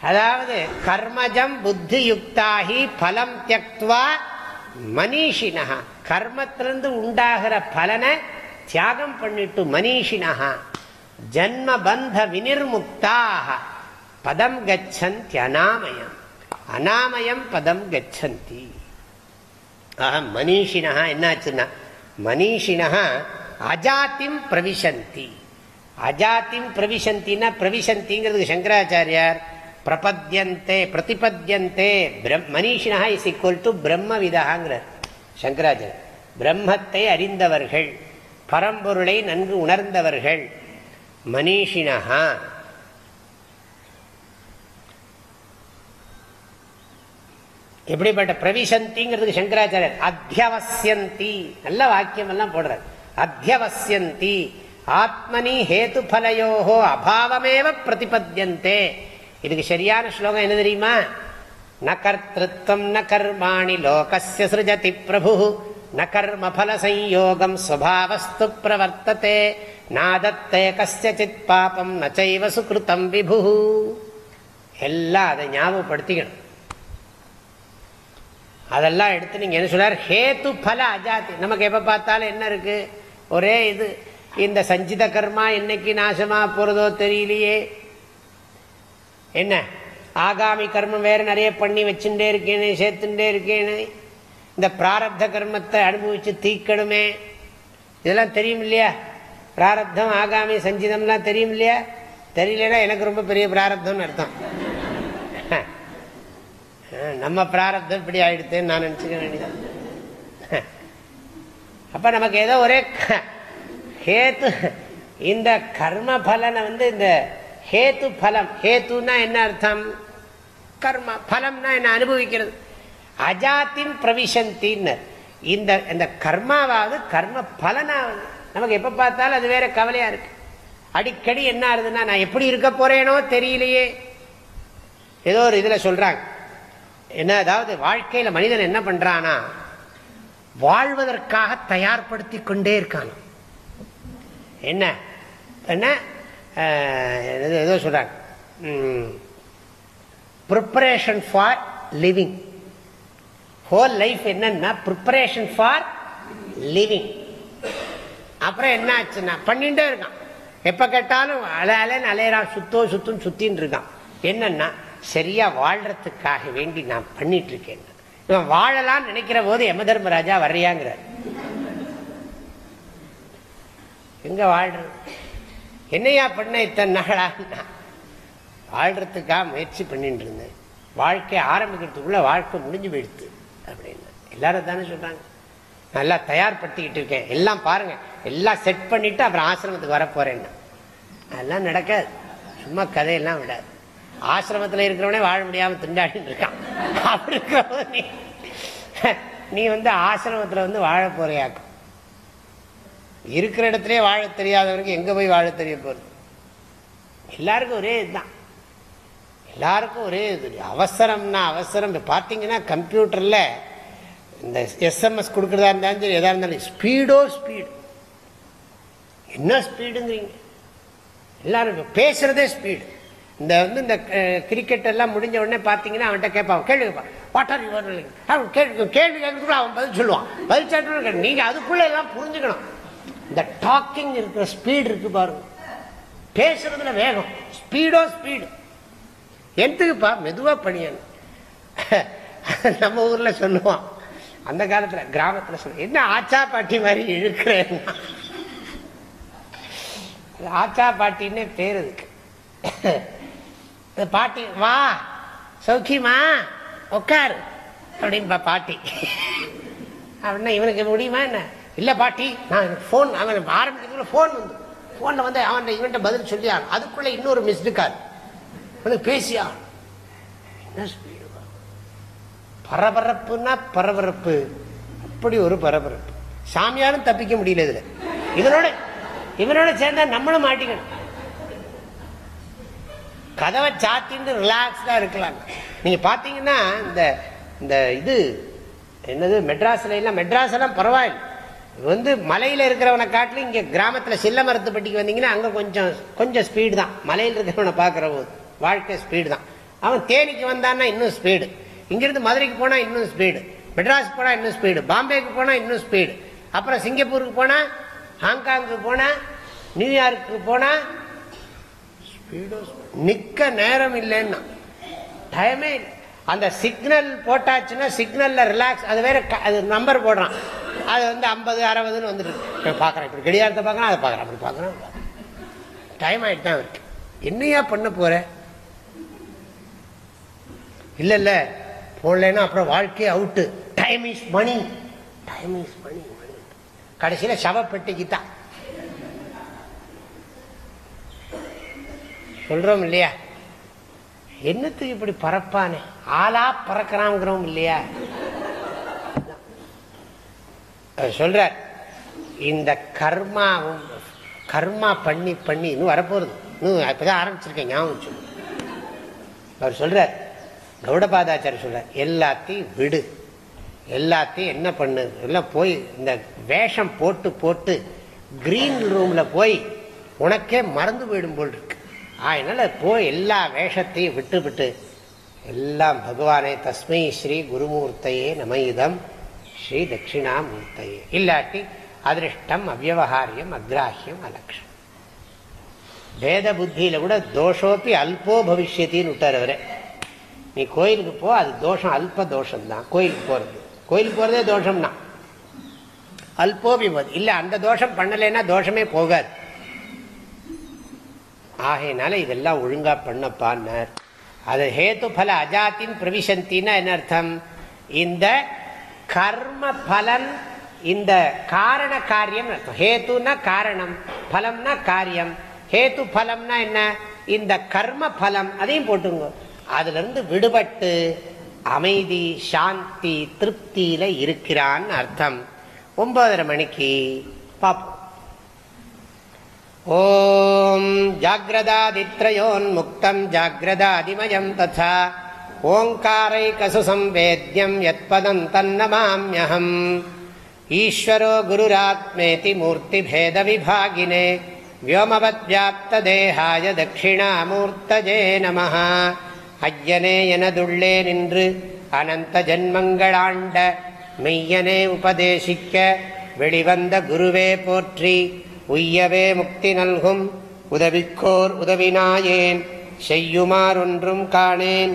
அதாவது கர்மஜம் புத்தி யுக்தாகி பலம் தியக்துவா மனிஷினா கர்மத்திலிருந்து உண்டாகிற பலனை தியாகம் பண்ணிட்டு மனிஷினா ஜன்ம பந்த வினிர்முக்தாக பதம் கச்சந்தி அனாமயம். அனாமயம் பதம் கச்சந்தி. ஆஹா மனிஷினா என்னாச்சுன்னா மனிஷினா அஜாத்திம் பிரவிசந்தி. அஜாத்திம் பிரவிசந்தின்னா பிரவிசந்திங்கிறது சங்கராச்சாரியார். பிரபத்தியந்தே பிரதிபத்தியந்தே மனிஷினா இஸ் ஈக்குவல் டு பிரம்மவிதாங்கிறார் சங்கராஜர் பிரம்மத்தை அறிந்தவர்கள் பரம்பொருளை நன்கு உணர்ந்தவர்கள் மனிஷினா எப்படிப்பட்ட பிரவிசந்திங்கிறதுக்கு சங்கராச்சாரியர் அத்தியவசியந்தி. நல்ல வாக்கியம் எல்லாம் போடுறார். அத்தியவசியந்தி. ஆத்மனி ஹேத்து பலயோகோ அபாவமேவ பிரதிபத்தியந்தே இதுக்கு சரியான ஸ்லோகம் என்ன தெரியுமா? ந கர்த்தம் ந கர்மாணி லோகசிய சிருஜதி பிரபு. ந கர்மபல சம்யோகம் ஸ்வபாவஸ்து பிரவர்த்ததே. நாதத்தே கசித் பாபம் நச்சைவ சுகிருத்தம் விபு எல்லாம் அதை ஞாபகப்படுத்திக்கணும் அதெல்லாம் எடுத்து நீங்க என்ன சொல்றார் ஹேத்து பல அஜாதி நமக்கு எப்ப பார்த்தாலும் என்ன இருக்கு ஒரே இது இந்த சஞ்சித கர்மா என்னைக்கு நாசமா போறதோ தெரியலையே என்ன? ஆகாமி கர்மம் வேற நிறைய பண்ணி வச்சுட்டே இருக்கேனே சேர்த்துட்டே இருக்கேனே. இந்த பிராரப்த கர்மத்தை அனுபவிச்சு தீக்கணுமே இதெல்லாம் தெரியும் இல்லையா? பிராரப்தம் ஆகாமி சஞ்சிதம்லாம் தெரியும் இல்லையா? தெரியலன்னா எனக்கு ரொம்ப பெரிய பிராரப்தம்னு அர்த்தம். நம்ம பிராரப்தம் இப்படி ஆயிடுத்துன்னு நான் நினச்சிக்க வேண்டியதான் அப்போ நமக்கு ஏதோ ஒரே கேத்து இந்த கர்ம பலனை வந்து இந்த ஹேத்து பலம். ஹேத்துனா என்ன அர்த்தம்? கர்ம. பலம்னா என்ன? அனுபவிக்கிறது. அஜாத்தின் பிரவிசந்தின்னு இந்த இந்த கர்மாவாவது கர்ம பலனாவது. நமக்கு எப்போ பார்த்தாலும் அது வேற கவலையாக இருக்கு. அடிக்கடி என்ன ஆகுதுன்னா நான் எப்படி இருக்க போறேனோ தெரியலையே. ஏதோ ஒரு இதில் சொல்றாங்க. என்ன அதாவது வாழ்க்கையில் மனிதன் என்ன பண்றானா வாழ்வதற்காக தயார்படுத்தி கொண்டே இருக்கான் என்ன? என்ன? ஏதோ சொல்கிறாங்க preparation for living whole life என்னன்னா ப்ரிப்பரேஷன் ஃபார் லிவிங் அப்புறம் என்ன ஆச்சுன்னா பண்ணிட்டே இருக்கான். எப்போ கேட்டாலும் அல அலைன்னு அலையிறான் சுத்தோ சுத்தும் சுத்தின்னு இருக்கான். என்னன்னா சரியா வாழ்றதுக்காக வேண்டி நான் பண்ணிட்டு இருக்கேன். இவன் வாழலாம் நினைக்கிற போது யம தர்மராஜா வர்றியாங்கிறார். எங்க வாழ்றது? என்னையா பண்ண இத்தனை நாளா வாழ்றதுக்காக முயற்சி பண்ணிட்டு இருந்தேன். வாழ்க்கை ஆரம்பிக்கிறதுக்குள்ள வாழ்க்கை முடிஞ்சு போயிடுது அப்படின்னு. எல்லாரும் தானே சொல்றாங்க. நல்லா தயார்படுத்திக்கிட்டு இருக்கேன். எல்லாம் பாருங்க. எல்லாம் செட் பண்ணிட்டு அப்புறம் ஆசிரமத்துக்கு வரப்போறேன்னா. அதெல்லாம் நடக்காது. சும்மா கதையெல்லாம் விடாது. ஆசிரமத்தில் இருக்கிறவனே வாழ முடியாம திண்டாடிட்டு இருக்கான். அப்படி நீ நீ வந்து ஆசிரமத்தில் வந்து வாழ போறியாக்கும். இருக்கிற இடத்துலயே வாழ தெரியாதவருக்கு எங்கே போய் வாழ தெரிய போகிறது எல்லாருக்கும் ஒரே இதுதான். எல்லாருக்கும் ஒரே இது. அவசரம்னா அவசரம். இப்போ பார்த்தீங்கன்னா கம்ப்யூட்டரில் இந்த எஸ்எம்எஸ் கொடுக்குறதா இருந்தாலும் சரி எதாக இருந்தாலும் ஸ்பீடோ ஸ்பீடு என்ன ஸ்பீடுங்கிறீங்க எல்லாரும் பேசுகிறதே ஸ்பீடு இந்த வந்து இந்த கிரிக்கெட் எல்லாம் முடிஞ்ச உடனே பார்த்தீங்கன்னா அவன்கிட்ட கேட்பான். கேள்வி கேட்பான் வாட் ஆர் யுவர் கேள்வி கேள்வி கேட்கறதுக்குள்ள அவன் பதில் சொல்லுவான். பதில் சொல்லுவான் நீங்கள் அதுக்குள்ளே எல்லாம் புரிஞ்சுக்கணும். இந்த டாக்கிங் இருக்கிற ஸ்பீடு இருக்கு பாருங்க. பேசுறதுல வேகம். ஸ்பீடோ ஸ்பீடு எடுத்துக்குப்பா மெதுவா பணியன் நம்ம ஊர்ல சொல்லுவோம். அந்த காலத்துல கிராமத்துல சொல்ல என்ன ஆச்சா பாட்டி மாதிரி இழுக்கிறேன்? ஆச்சா பாட்டின்னு பேர் இருக்கு பாட்டி வா சௌக்கியமா உட்காரு அப்படின்பா பாட்டி. அப்படின்னா இவனுக்கு முடியுமா என்ன? இல்லை பாட்டி நான் ஃபோன் அவன் ஆரம்பிக்கிறதுக்குள்ள ஃபோன் வந்து ஃபோனில் வந்து அவன் இவன்ட்ட பதில் சொல்லி அதுக்குள்ளே இன்னொரு மிஸ்டு கால் வந்து பேசியா? என்ன ஸ்பீடு பரபரப்புன்னா பரபரப்பு. அப்படி ஒரு பரபரப்பு. சாமியாரும் தப்பிக்க முடியல இதுல. இவனோட இவனோட சேர்ந்தா நம்மளும் மாட்டிக்கணும். கதவை சாத்தின்னு ரிலாக்ஸ்டா இருக்கலாம் நீங்க பாத்தீங்கன்னா இந்த இந்த இது என்னது மெட்ராஸ்ல எல்லாம் மெட்ராஸ் எல்லாம் பரவாயில்ல. வந்து மலையில் இருக்கிறவனை காட்டிலும் இங்கே கிராமத்தில் சில்ல மரத்துப்பட்டிக்கு வந்தீங்கன்னா அங்கே கொஞ்சம் கொஞ்சம் ஸ்பீடு தான். மலையில் இருக்கிறவனை பார்க்குற போது வாழ்க்கை ஸ்பீடு தான். அவன் தேனிக்கு வந்தான்னா இன்னும் ஸ்பீடு இங்கிருந்து மதுரைக்கு போனால் இன்னும் ஸ்பீடு மெட்ராஸ் போனால் இன்னும் ஸ்பீடு பாம்பேக்கு போனால் இன்னும் ஸ்பீடு அப்புறம் சிங்கப்பூருக்கு போனால் ஹாங்காங்க்கு போனால் நியூயார்க்கு போனால் ஸ்பீடோ நிற்க நேரம் இல்லைன்னா. டைமே அந்த சிக்னல் போட்டாச்சுன்னா சிக்னலில் ரிலாக்ஸ் அது வேற அது நம்பர் போடுறான். அது வந்து ஐம்பது அறுபதுன்னு வந்துட்டு பார்க்குறேன் இப்படி கடிகாரத்தை பார்க்குறேன் அதை பார்க்குறேன் அப்படி பார்க்குறேன் டைம் ஆகிட்டு தான் இருக்கு. என்னையா பண்ண போகிற இல்லை இல்லை. போடலன்னா அப்புறம் வாழ்க்கையே out time is money time is money கடைசியில் சவப்பெட்டிக்கு தான் சொல்றோம் இல்லையா? என்னத்துக்கு இப்படி பறப்பானே ஆளா பறக்கிறாங்கிறோம் இல்லையா? சொல்றார் இந்த கர்மாவும் கர்மா பண்ணி பண்ணி இன்னும் வரப்போறது இன்னும் இப்பதான் ஆரம்பிச்சிருக்கேன் ஞாபகம் அவர் சொல்றார் கௌடபாதாச்சாரிய சொல்ற எல்லாத்தையும் விடு. எல்லாத்தையும் என்ன பண்ணு? எல்லாம் போய் இந்த வேஷம் போட்டு போட்டு கிரீன் ரூம்ல போய் உனக்கே மறந்து போயிடும் போல் இருக்கு. அதனால போய் எல்லா வேஷத்தையும் விட்டு விட்டு. எல்லாம் பகவானே தஸ்மை ஸ்ரீ குருமூர்த்தையே நமையுதம் ஸ்ரீ தட்சிணாமூர்த்தையே இல்லாட்டி அதிருஷ்டம் அவ்வகாரியம் அக்ராஹியம் அலட்சம் வேத புத்தியில கூட தோஷோப்பி அல்போ பவிஷ்யத்தின்னு விட்டார் அவரை. நீ கோயிலுக்கு போ அது தோஷம் அல்ப தோஷம் தான் கோயிலுக்கு போறது. கோயிலுக்கு போறதே தோஷம்னா. அல்போபி போது இல்லை அந்த தோஷம் பண்ணலைன்னா தோஷமே போகாது. ஆகையினால இதெல்லாம் ஒழுங்கா பண்ணப்பான்னார். அது ஹேத்து பல அஜாத்தின் பிரவிசந்தின்னா என்ன அர்த்தம்? இந்த கர்ம பலன் இந்த காரண காரியம் ஹேத்துனா காரணம் பலம்னா காரியம். ஹேத்து பலம்னா என்ன? இந்த கர்ம பலம் அதையும் போட்டுங்க அதுல இருந்து விடுபட்டு அமைதி சாந்தி திருப்தியில இருக்கிறான் அர்த்தம். ஒன்பதரை மணிக்கு பார்ப்போம் ஓம் ஜாகிரதாதித்ரயோன்முக்தம் ஜாகிரதாதிமயம் ததா. ஓங்காரைகசு சம்வேத்யம் யத்பதம் தன்னமாம்யஹம் ஈஸ்வரோ குருராத்மேதி மூர்த்திபேத விபாகினே வியோமவத்யாப்ததேகாய தட்சிணாமூர்த்தஜே நம ஐயனே எனதுள்ளே நின்று அனந்த ஜன்மங்களாண்ட மெய்யனே உபதேசிக்க வெளிவந்த குருவே போற்றி உய்யவே முக்தி நல்கும் உதவிக்கோர் உதவினாயேன் செய்யுமாறொன்றும் காணேன்